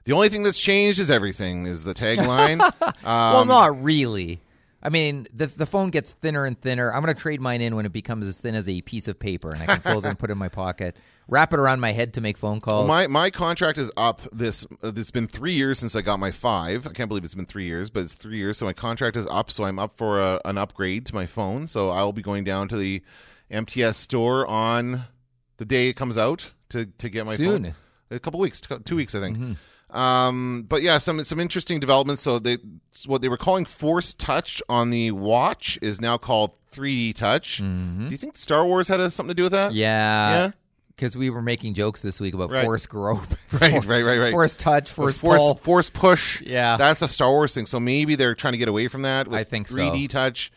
The only thing that's changed is everything. Is the tagline? well, Um, not really. I mean, the the phone gets thinner and thinner. I'm going to trade mine in when it becomes as thin as a piece of paper, and I can fold it and put it in my pocket, wrap it around my head to make phone calls. My my contract is up. This uh, it's been three years since I got my five. I can't believe it's been three years, but it's three years. So my contract is up. So I'm up for a, an upgrade to my phone. So I'll be going down to the MTS store on the day it comes out to to get my Soon. phone. A couple weeks, two weeks, I think. Um, but yeah, some some interesting developments. So they what they were calling Force Touch on the watch is now called 3D Touch. Do you think Star Wars had a, something to do with that? Mm-hmm. Yeah. Yeah? Because we were making jokes this week about Right. force grope. Right, force, right, right, right. Force touch, force, force pull. force push. Yeah. that's a Star Wars thing. So maybe they're trying to get away from that. With I think 3D touch.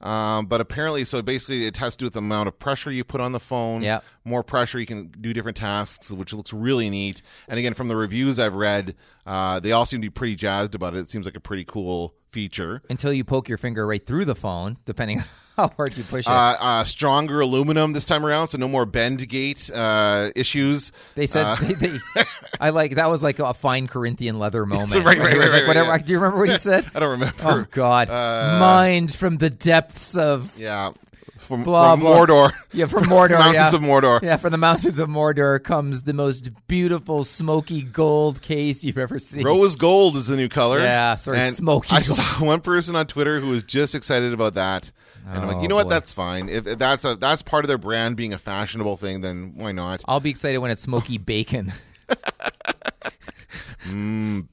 Um, but apparently, so basically, it has to do with the amount of pressure you put on the phone. Yeah. More pressure, you can do different tasks, which looks really neat. And again, from the reviews I've read, uh, they all seem to be pretty jazzed about it. It seems like a pretty cool feature. Until you poke your finger right through the phone, depending on how hard you push it. Uh, uh, stronger aluminum this time around, so no more bend gate uh, issues. They said Uh, they, they, I like that was like a fine Corinthian leather moment. Right, right, he right, like, whatever. yeah. Do you remember what he said? I don't remember. Oh God, Uh, mind from the depths of Yeah, from, Blah, from blah. Mordor. yeah from Mordor. Mountains yeah. of Mordor. Yeah, from the mountains of Mordor comes the most beautiful smoky gold case you've ever seen. Rose gold is the new color. Yeah, sort of and smoky I gold. saw one person on Twitter who was just excited about that, and I'm like, Oh, you know what? That's fine. If, if that's a that's part of their brand being a fashionable thing, then why not? I'll be excited when it's smoky bacon.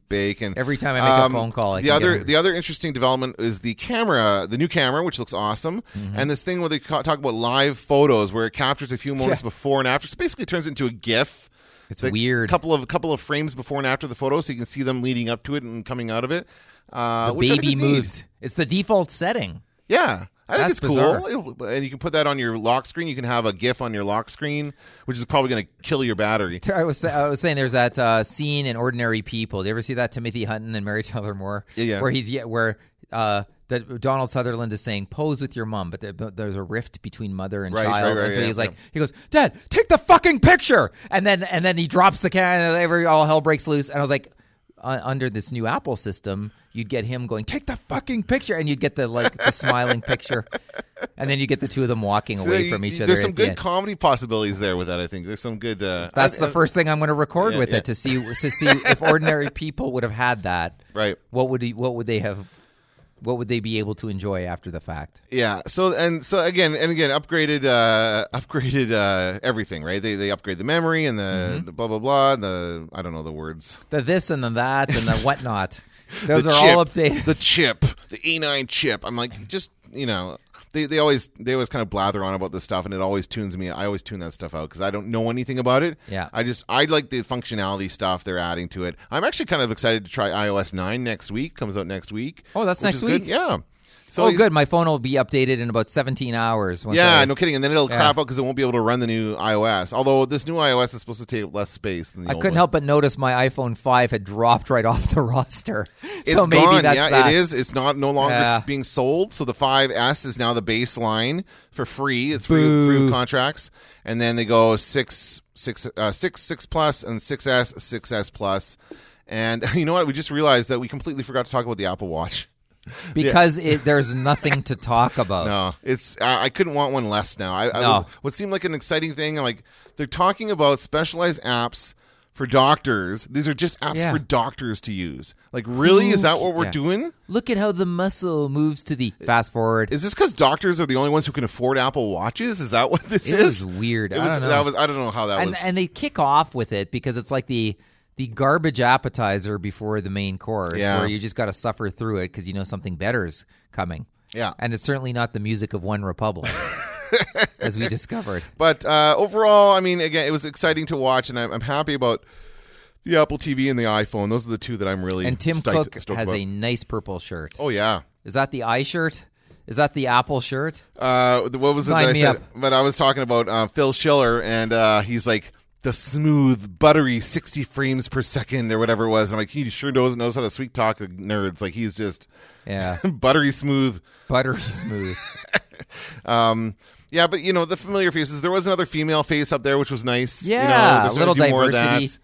Bacon. Every time I make a phone call, I the other the other interesting development is the camera, the new camera, which looks awesome, Mm-hmm. and this thing where they ca- talk about live photos, where it captures a few moments Yeah. before and after. So basically, it turns into a GIF. It's like weird. A couple of a couple of frames before and after the photo, so you can see them leading up to it and coming out of it. Uh, which Baby is neat. moves. It's the default setting. Yeah. I think That's it's cool. It'll- And you can put that on your lock screen. You can have a GIF on your lock screen, which is probably going to kill your battery. I was I was saying there's that uh, scene in Ordinary People. Do you ever see that Timothy Hutton and Mary Tyler Moore? Yeah, yeah. Where he's yeah, where uh, that Donald Sutherland is saying pose with your mom, but, there, but there's a rift between mother and Right, child, right, right, and so yeah, he's like yeah. he goes, Dad, take the fucking picture, and then and then he drops the camera, and every all hell breaks loose, and I was like. Uh, under this new Apple system, you'd get him going, "Take the fucking picture," and you'd get the like the smiling picture, and then you get the two of them walking away So from you- each other. There's some at the good comedy possibilities there with that. I think there's some good. Uh, That's I- the first thing I'm going to record Yeah, with yeah. it to see to see if ordinary people would have had that. Right. What would he, what would they have? What would they be able to enjoy after the fact? Yeah. So and so again and again upgraded uh upgraded uh everything, right? They they upgrade the memory and the, Mm-hmm. the blah blah blah, the I don't know the words. The this and the that and the whatnot. Those the are chip, all updated. The chip, the A9 chip. I'm like just, you know, they, they always they always kind of blather on about this stuff and it always tunes me. I always tune that stuff out cuz I don't know anything about it. Yeah. I just I like the functionality stuff they're adding to it. I'm actually kind of excited to try iOS 9 next week. Comes out next week. Oh, that's next is good. week? Yeah. So oh, good. My phone will be updated in about 17 hours. Once Yeah, I- no kidding. And then it'll Yeah. crap out because it won't be able to run the new iOS. Although this new iOS is supposed to take less space than the I couldn't one. help but notice my iPhone 5 had dropped right off the roster. It's so maybe gone. that's yeah, that. it is. It's not no longer Yeah. being sold. So the 5S is now the baseline for free. It's free, free contracts, and then they go six, six, uh, six, six plus, and 6S, 6S plus. And you know what? We just realized that we completely forgot to talk about the Apple Watch. because it, there's nothing to talk about. No, it's I, I couldn't want one less now. I, I No. was, what seemed like an exciting thing, like they're talking about specialized apps for doctors. These are just apps Yeah. for doctors to use. Like, really, is that what we're Yeah. doing? Look at how the muscle moves to the fast forward. Is this because doctors are the only ones who can afford Apple Watches? Is that what this is? It is? was weird. It I was, don't know. That was I don't know how that and was. and they kick off with it because it's like the the garbage appetizer before the main course, Yeah. where you just got to suffer through it because you know something better is coming. Yeah. and it's certainly not the music of One Republic, as we discovered. But uh, overall, I mean, again, it was exciting to watch, and I'm, I'm happy about the Apple TV and the iPhone. Those are the two that I'm really And Tim stoked- Cook stoked has about. a nice purple shirt. Oh yeah. Is that the i shirt? Is that the Apple shirt? Uh, what was it Sign that I said? up. But I was talking about uh, Phil Schiller, and uh, he's like the smooth, buttery, sixty frames per second or whatever it was. I'm like, he sure knows knows how to sweet talk nerds. Like he's just Yeah, buttery smooth. buttery smooth. Um, yeah, but you know the familiar faces. There was another female face up there, which was nice. you know, Yeah, a little to more of diversity.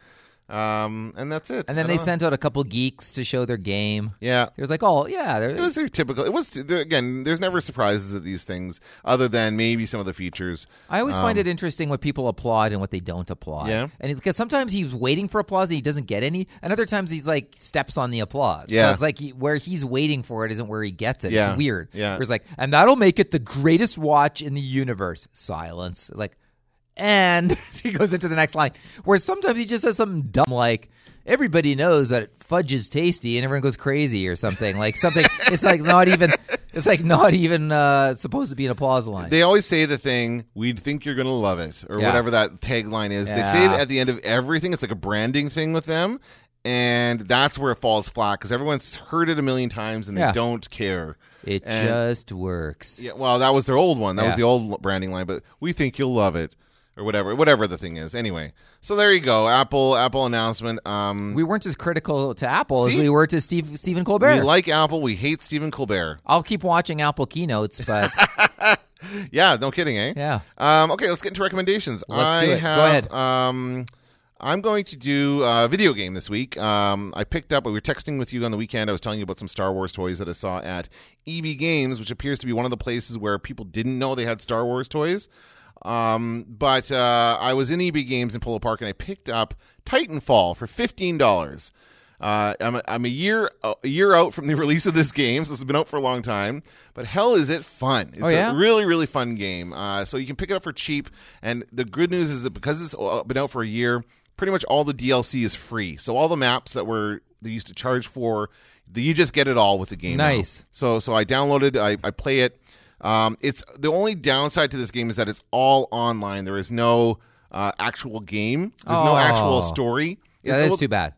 Um, and that's it. And then they know. sent out a couple geeks to show their game. Yeah. It was like, oh yeah, It was typical. It was again. There's never surprises at these things, other than maybe some of the features. I always find it interesting what people applaud and what they don't applaud. Um, Yeah. and because sometimes he's waiting for applause and he doesn't get any, and other times he's like steps on the applause. Yeah. so it's like he, where he's waiting for it isn't where he gets it. Yeah. It's weird. Yeah. where it's like, and that'll make it the greatest watch in the universe. Silence. Like, and he goes into the next line. Where sometimes he just says something dumb like. everybody knows that fudge is tasty, and everyone goes crazy or something like something. it's like not even. It's like not even uh, supposed to be an applause line. They always say the thing, we think you're going to love it, or Yeah. whatever that tagline is. They say it at the end of everything. It's like a branding thing with them. And that's where it falls flat because everyone's heard it a million times and they Yeah. don't care. it And- just works. Yeah, well, that was their old one. That was the old branding line, but we think you'll love it or whatever, whatever the thing is. Anyway, so there you go. Apple, Apple announcement. Um, We weren't as critical to Apple as we were to Steve Stephen Colbert. we like Apple. We hate Stephen Colbert. I'll keep watching Apple keynotes, but Yeah, no kidding, eh? yeah. Um, okay, let's get into recommendations. Let's I do it. Go Have, ahead. Um, I'm going to do a video game this week. Um, I picked up. We were texting with you on the weekend. I was telling you about some Star Wars toys that I saw at EB Games, which appears to be one of the places where people didn't know they had Star Wars toys. Um, but uh, I was in EB Games in Polo Park and I picked up Titanfall for fifteen dollars. Uh, I'm, a, I'm a year a year out from the release of this game, so this has been out for a long time. But hell, is it fun! It's Oh, yeah? a really really fun game. Uh, so you can pick it up for cheap. And the good news is that because it's been out for a year, pretty much all the DLC is free. So all the maps that were they used to charge for, you just get it all with the game. now. Nice. So so I downloaded. I, I play it. Um, it's the only downside to this game is that it's all online. There is no uh, actual game. There's no Oh. actual story. Yeah, It's- that's too bad.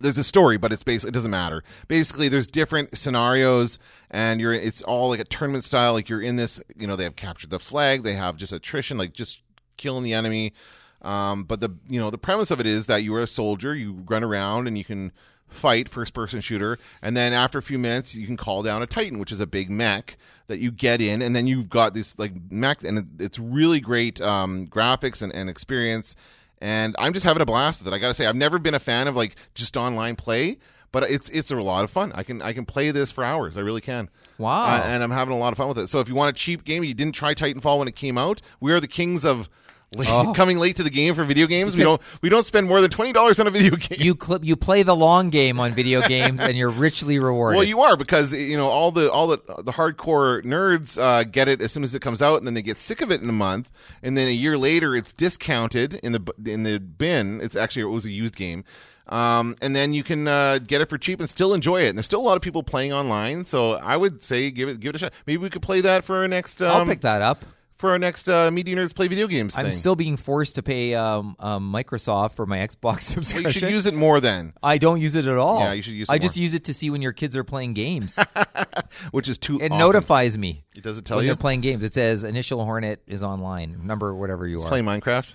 there's a story, but it's basically it doesn't matter. Basically, there's different scenarios, and you're it's all like a tournament style. Like you're in this, you know, they have captured the flag, they have just attrition, like just killing the enemy. Um, but the you know the premise of it is that you are a soldier, you run around and you can fight first person shooter, and then after a few minutes you can call down a Titan, which is a big mech that you get in, and then you've got this like mech, and it's really great um, graphics and, and experience and I'm just having a blast with it. I gotta say, I've never been a fan of like just online play, but it's it's a lot of fun. I can I can play this for hours. I really can. Wow. Uh, and I'm having a lot of fun with it. So if you want a cheap game, you didn't try Titanfall when it came out. We are the kings of. Late- Oh. Coming late to the game for video games, we don't we don't spend more than twenty dollars on a video game. You clip, you play the long game on video games, and you're richly rewarded. Well, you are because you know all the all the the hardcore nerds uh, get it as soon as it comes out, and then they get sick of it in a month, and then a year later it's discounted in the in the bin. It's actually it was a used game, um, and then you can uh, get it for cheap and still enjoy it. And there's still a lot of people playing online, so I would say give it give it a shot. Maybe we could play that for our next um, I'll pick that up. For our next uh, media nerds play video games. I'm still being forced to pay um, um, Microsoft for my Xbox Well, subscription. you should use it more then, I don't use it at all. Yeah, you should use it I just use it to see when your kids are playing games. which is too. It often. notifies me It doesn't tell when you? they're playing games. It says Initial Hornet is online. Number whatever you are. Play Minecraft.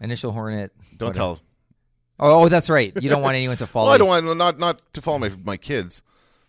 Initial Hornet. Don't whatever. tell. Oh, oh, that's right. You don't want anyone to follow. Well, I don't want not not to follow my my kids.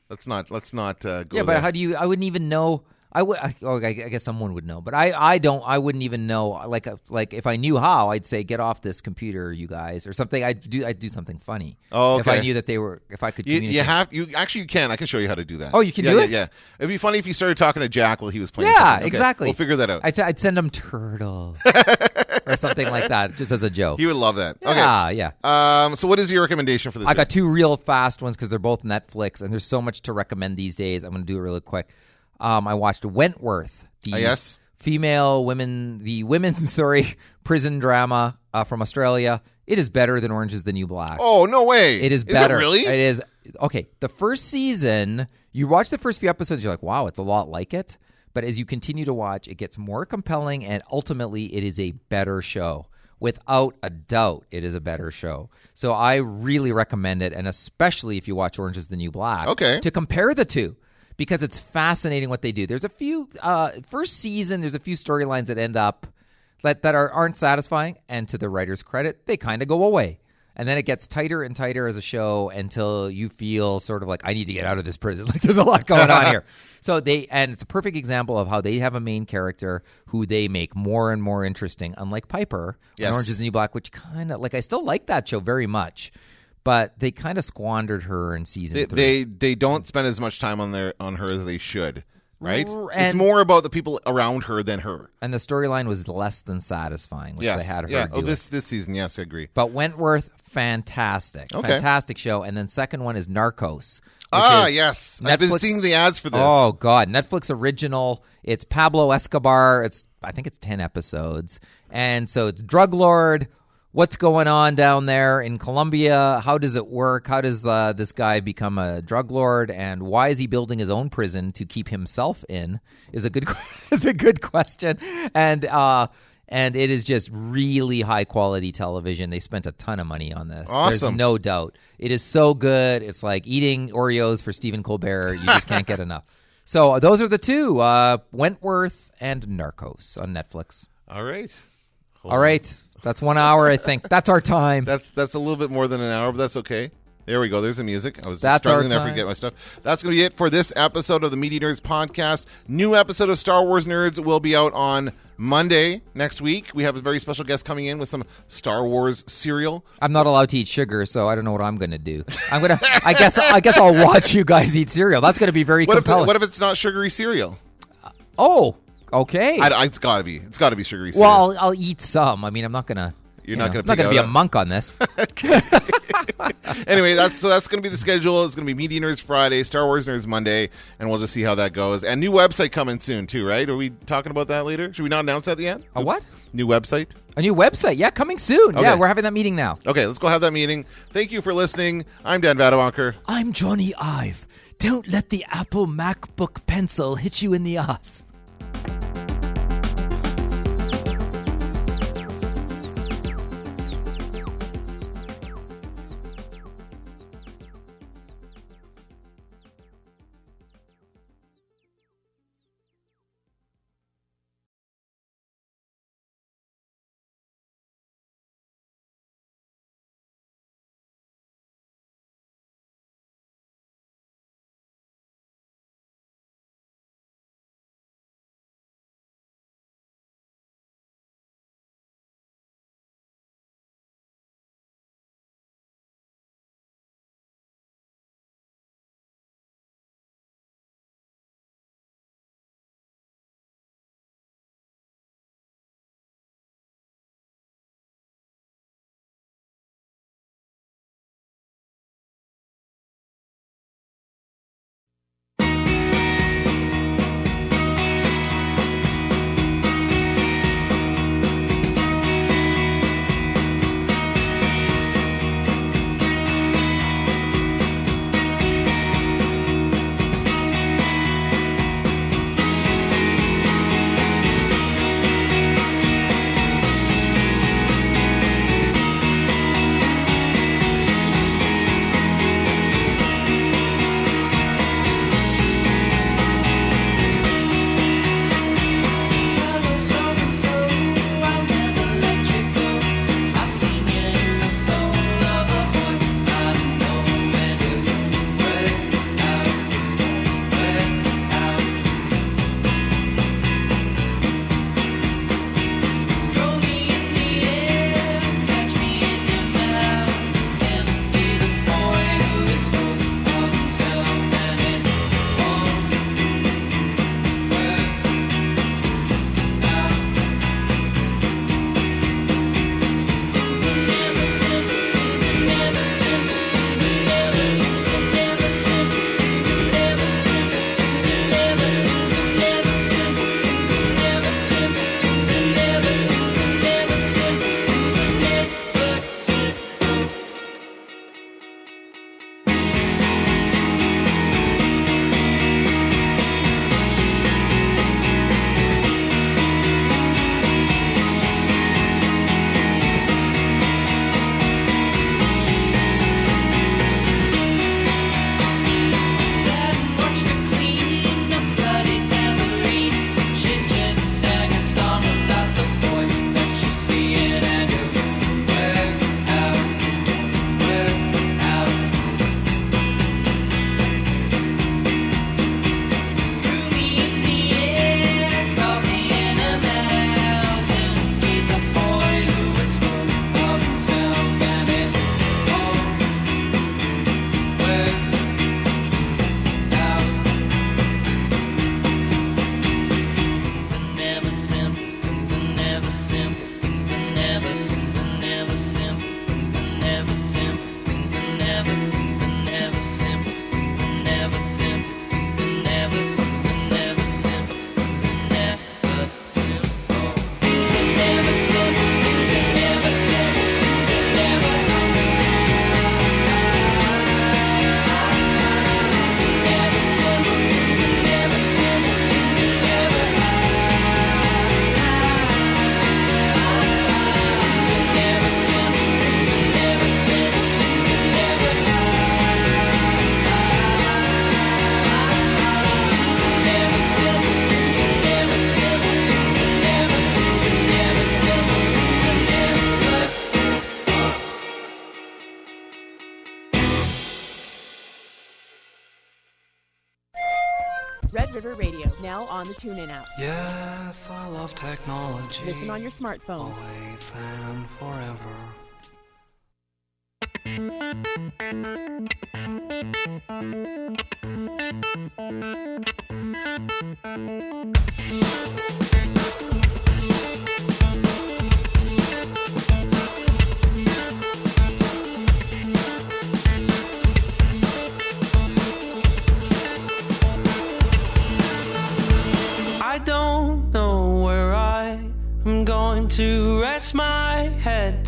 Let's not let's not uh, go. Yeah, but there. how do you? I wouldn't even know. I would. I, oh, I I guess someone would know, but I, I don't. I wouldn't even know. Like, like if I knew how, I'd say, "Get off this computer, you guys," or something. I'd do. I'd do something funny. Oh, If I knew that they were, if I could You, you have you actually you can. I can show you how to do that. Oh, you can yeah, do yeah, it? Yeah, it'd be funny if you started talking to Jack while he was playing. yeah. Okay, exactly. We'll figure that out. I'd, I'd send him turtle or something like that, just as a joke. he would love that. yeah, yeah. Um. So, what is your recommendation for this? I got two real fast ones because they're both Netflix, and there's so much to recommend these days. I'm going to do it really quick. Um, I watched Wentworth, the Ah, yes? female women, the women's sorry prison drama uh, from Australia. It is better than Orange is the New Black. Oh no way! It is better. really? It is okay. The first season, you watch the first few episodes, you're like, wow, it's a lot like it. But as you continue to watch, it gets more compelling, and ultimately, it is a better show. Without a doubt, it is a better show. So I really recommend it, and especially if you watch Orange is the New Black. Okay. To compare the two. Because it's fascinating what they do. There's a few uh, first season. There's a few storylines that end up that that are aren't satisfying, and to the writer's credit, they kind of go away. And then it gets tighter and tighter as a show until you feel sort of like I need to get out of this prison. Like there's a lot going on here. So they and it's a perfect example of how they have a main character who they make more and more interesting. Unlike Piper, Yes. Orange is the New Black, which kind of like I still like that show very much, but they kind of squandered her in season They, three. they they don't spend as much time on their on her as they should. Right? R- it's more about the people around her than her. and the storyline was less than satisfying, which Yes. they had her yeah. Oh, this this season. Yes, I agree. But Wentworth, fantastic, Okay. fantastic show. And then second one is Narcos. Ah, yes. I've been seeing the ads for this. Oh God, Netflix original. It's Pablo Escobar. It's I think it's ten episodes, and so it's drug lord what's going on down there in Colombia? How does it work? How does uh, this guy become a drug lord? And why is he building his own prison to keep himself in? Is a good is a good question. And uh, and it is just really high quality television. They spent a ton of money on this. There's no doubt. It is so good. It's like eating Oreos for Stephen Colbert. You just can't get enough. So those are the two: uh, Wentworth and Narcos on Netflix. All right. All right, that's one hour. I think that's our time. That's that's a little bit more than an hour, but that's okay. There we go. There's the music. I was That's struggling there to forget my stuff. That's going to be it for this episode of the Media Nerds podcast. New episode of Star Wars Nerds will be out on Monday next week. We have a very special guest coming in with some Star Wars cereal. I'm not allowed to eat sugar, so I don't know what I'm going to do. I'm gonna. I guess. I guess I'll watch you guys eat cereal. That's going to be very What if compelling. what if it's not sugary cereal? oh, okay. I, I- it's got to be. It's got to be sugary cereal. well, I'll, I'll eat some. I mean, I'm not gonna. You're you not know, gonna I'm not gonna be a monk on this. anyway, that's so that's going to be the schedule. It's going to be Media Nerds Friday, Star Wars Nerds Monday, and we'll just see how that goes. And new website coming soon too, right? Are we talking about that later? Should we not announce that yet? A what? New website. A new website, yeah, coming soon. Yeah, we're having that meeting now. Okay, let's go have that meeting. Thank you for listening. I'm Dan Vadewonker. I'm Jony Ive. Don't let the Apple MacBook Pencil hit you in the ass. on the TuneIn app. Yes, I love technology. Listen on your smartphone. Always.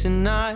tonight.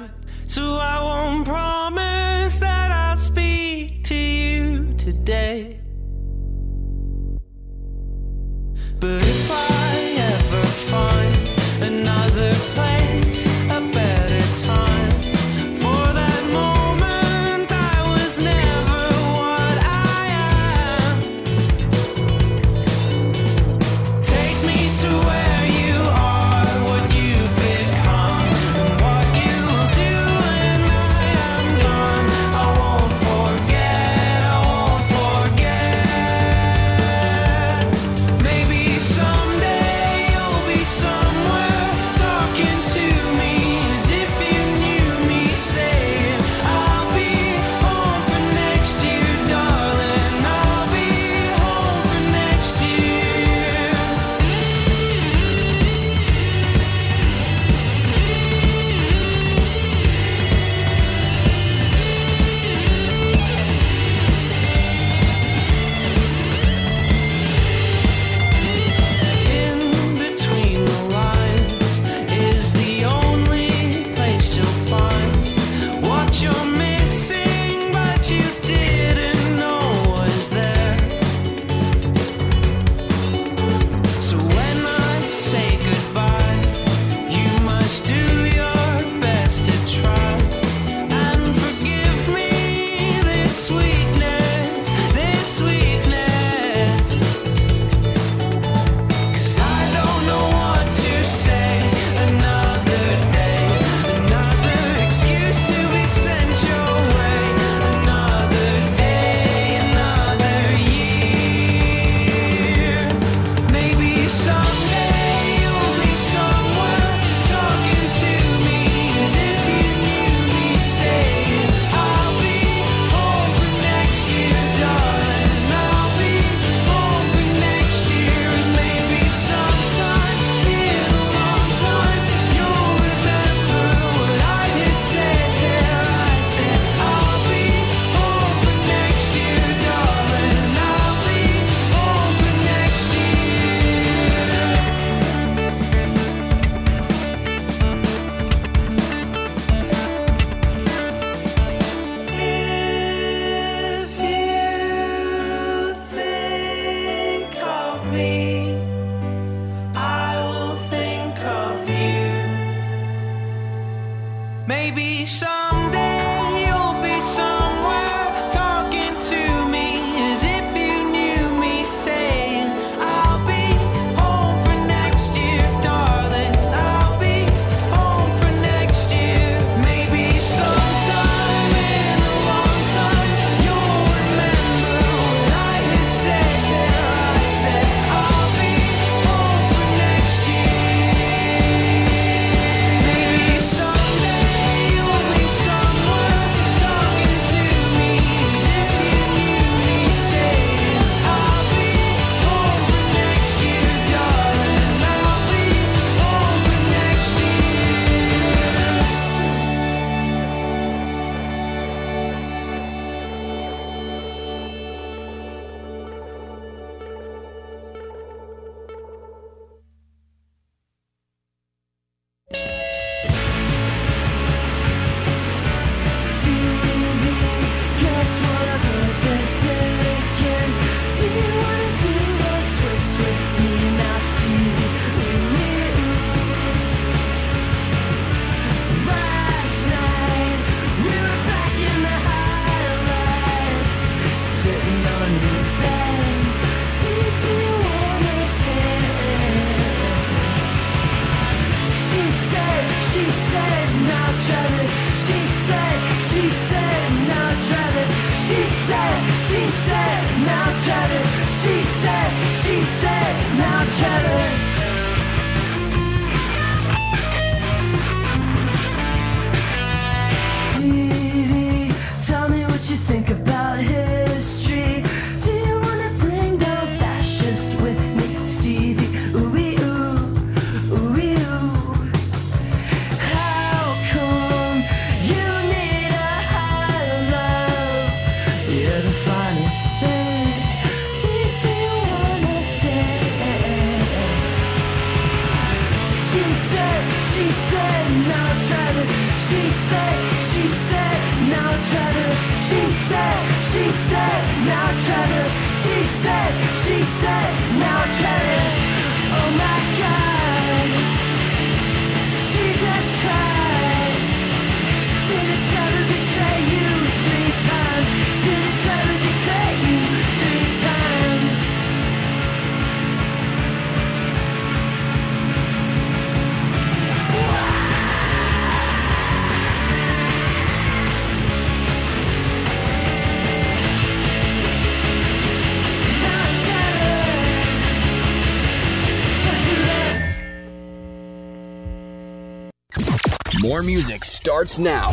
More music starts now.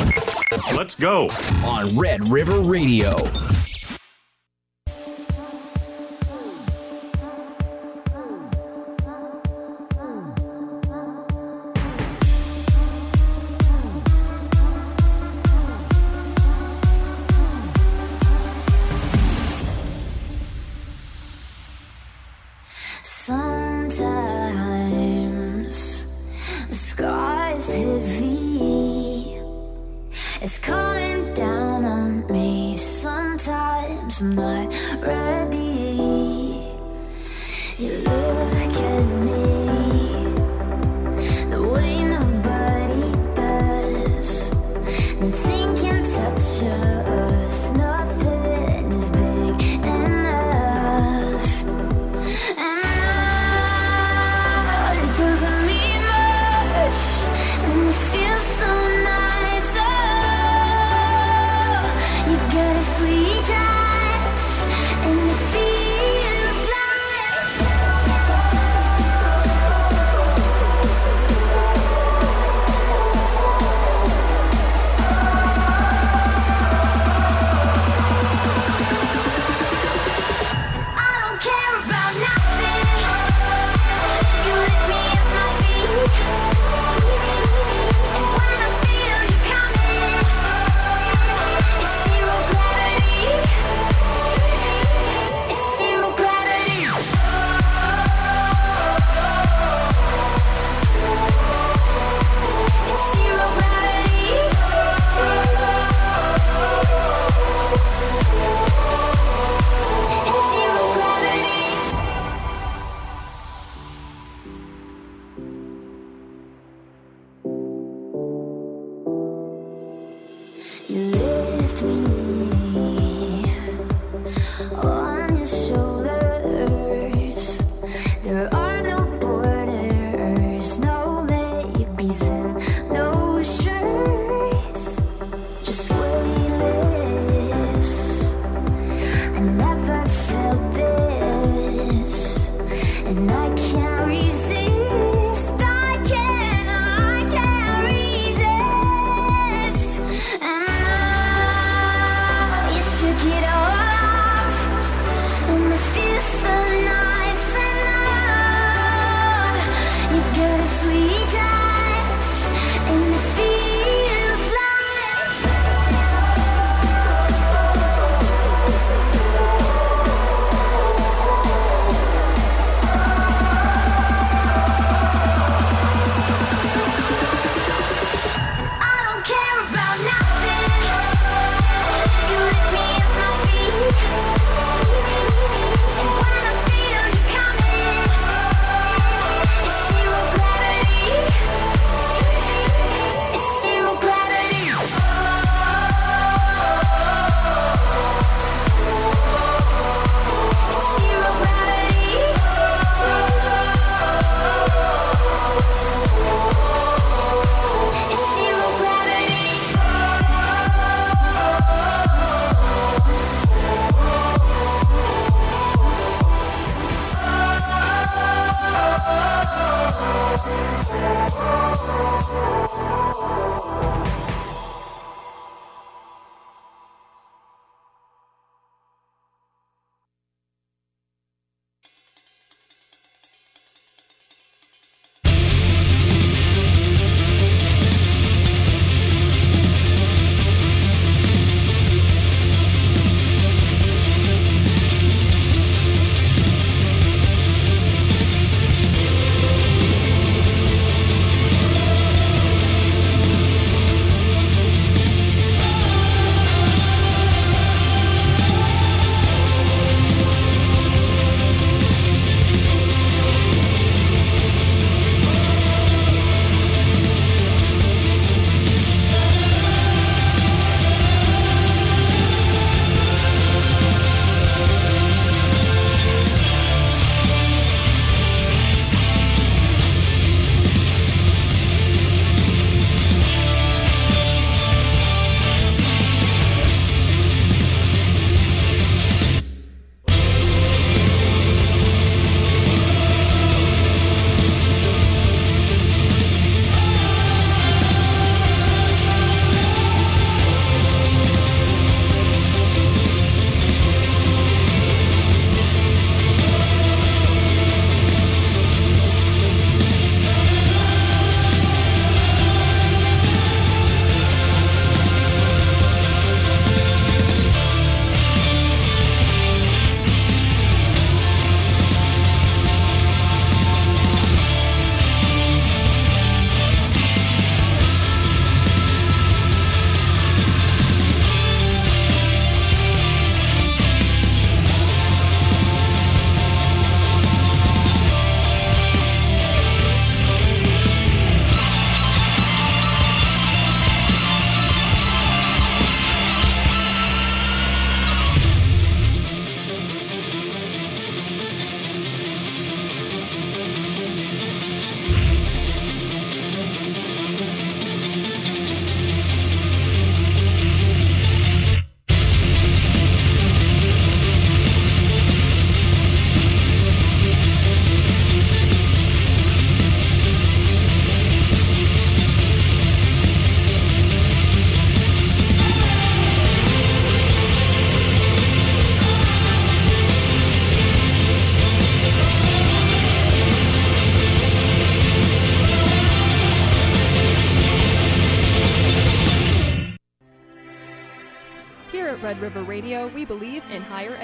Let's go on Red River Radio.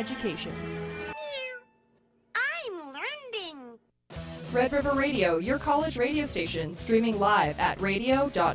Education. I'm learning. Red River Radio, your college radio station, streaming live at radio.rrc.ca.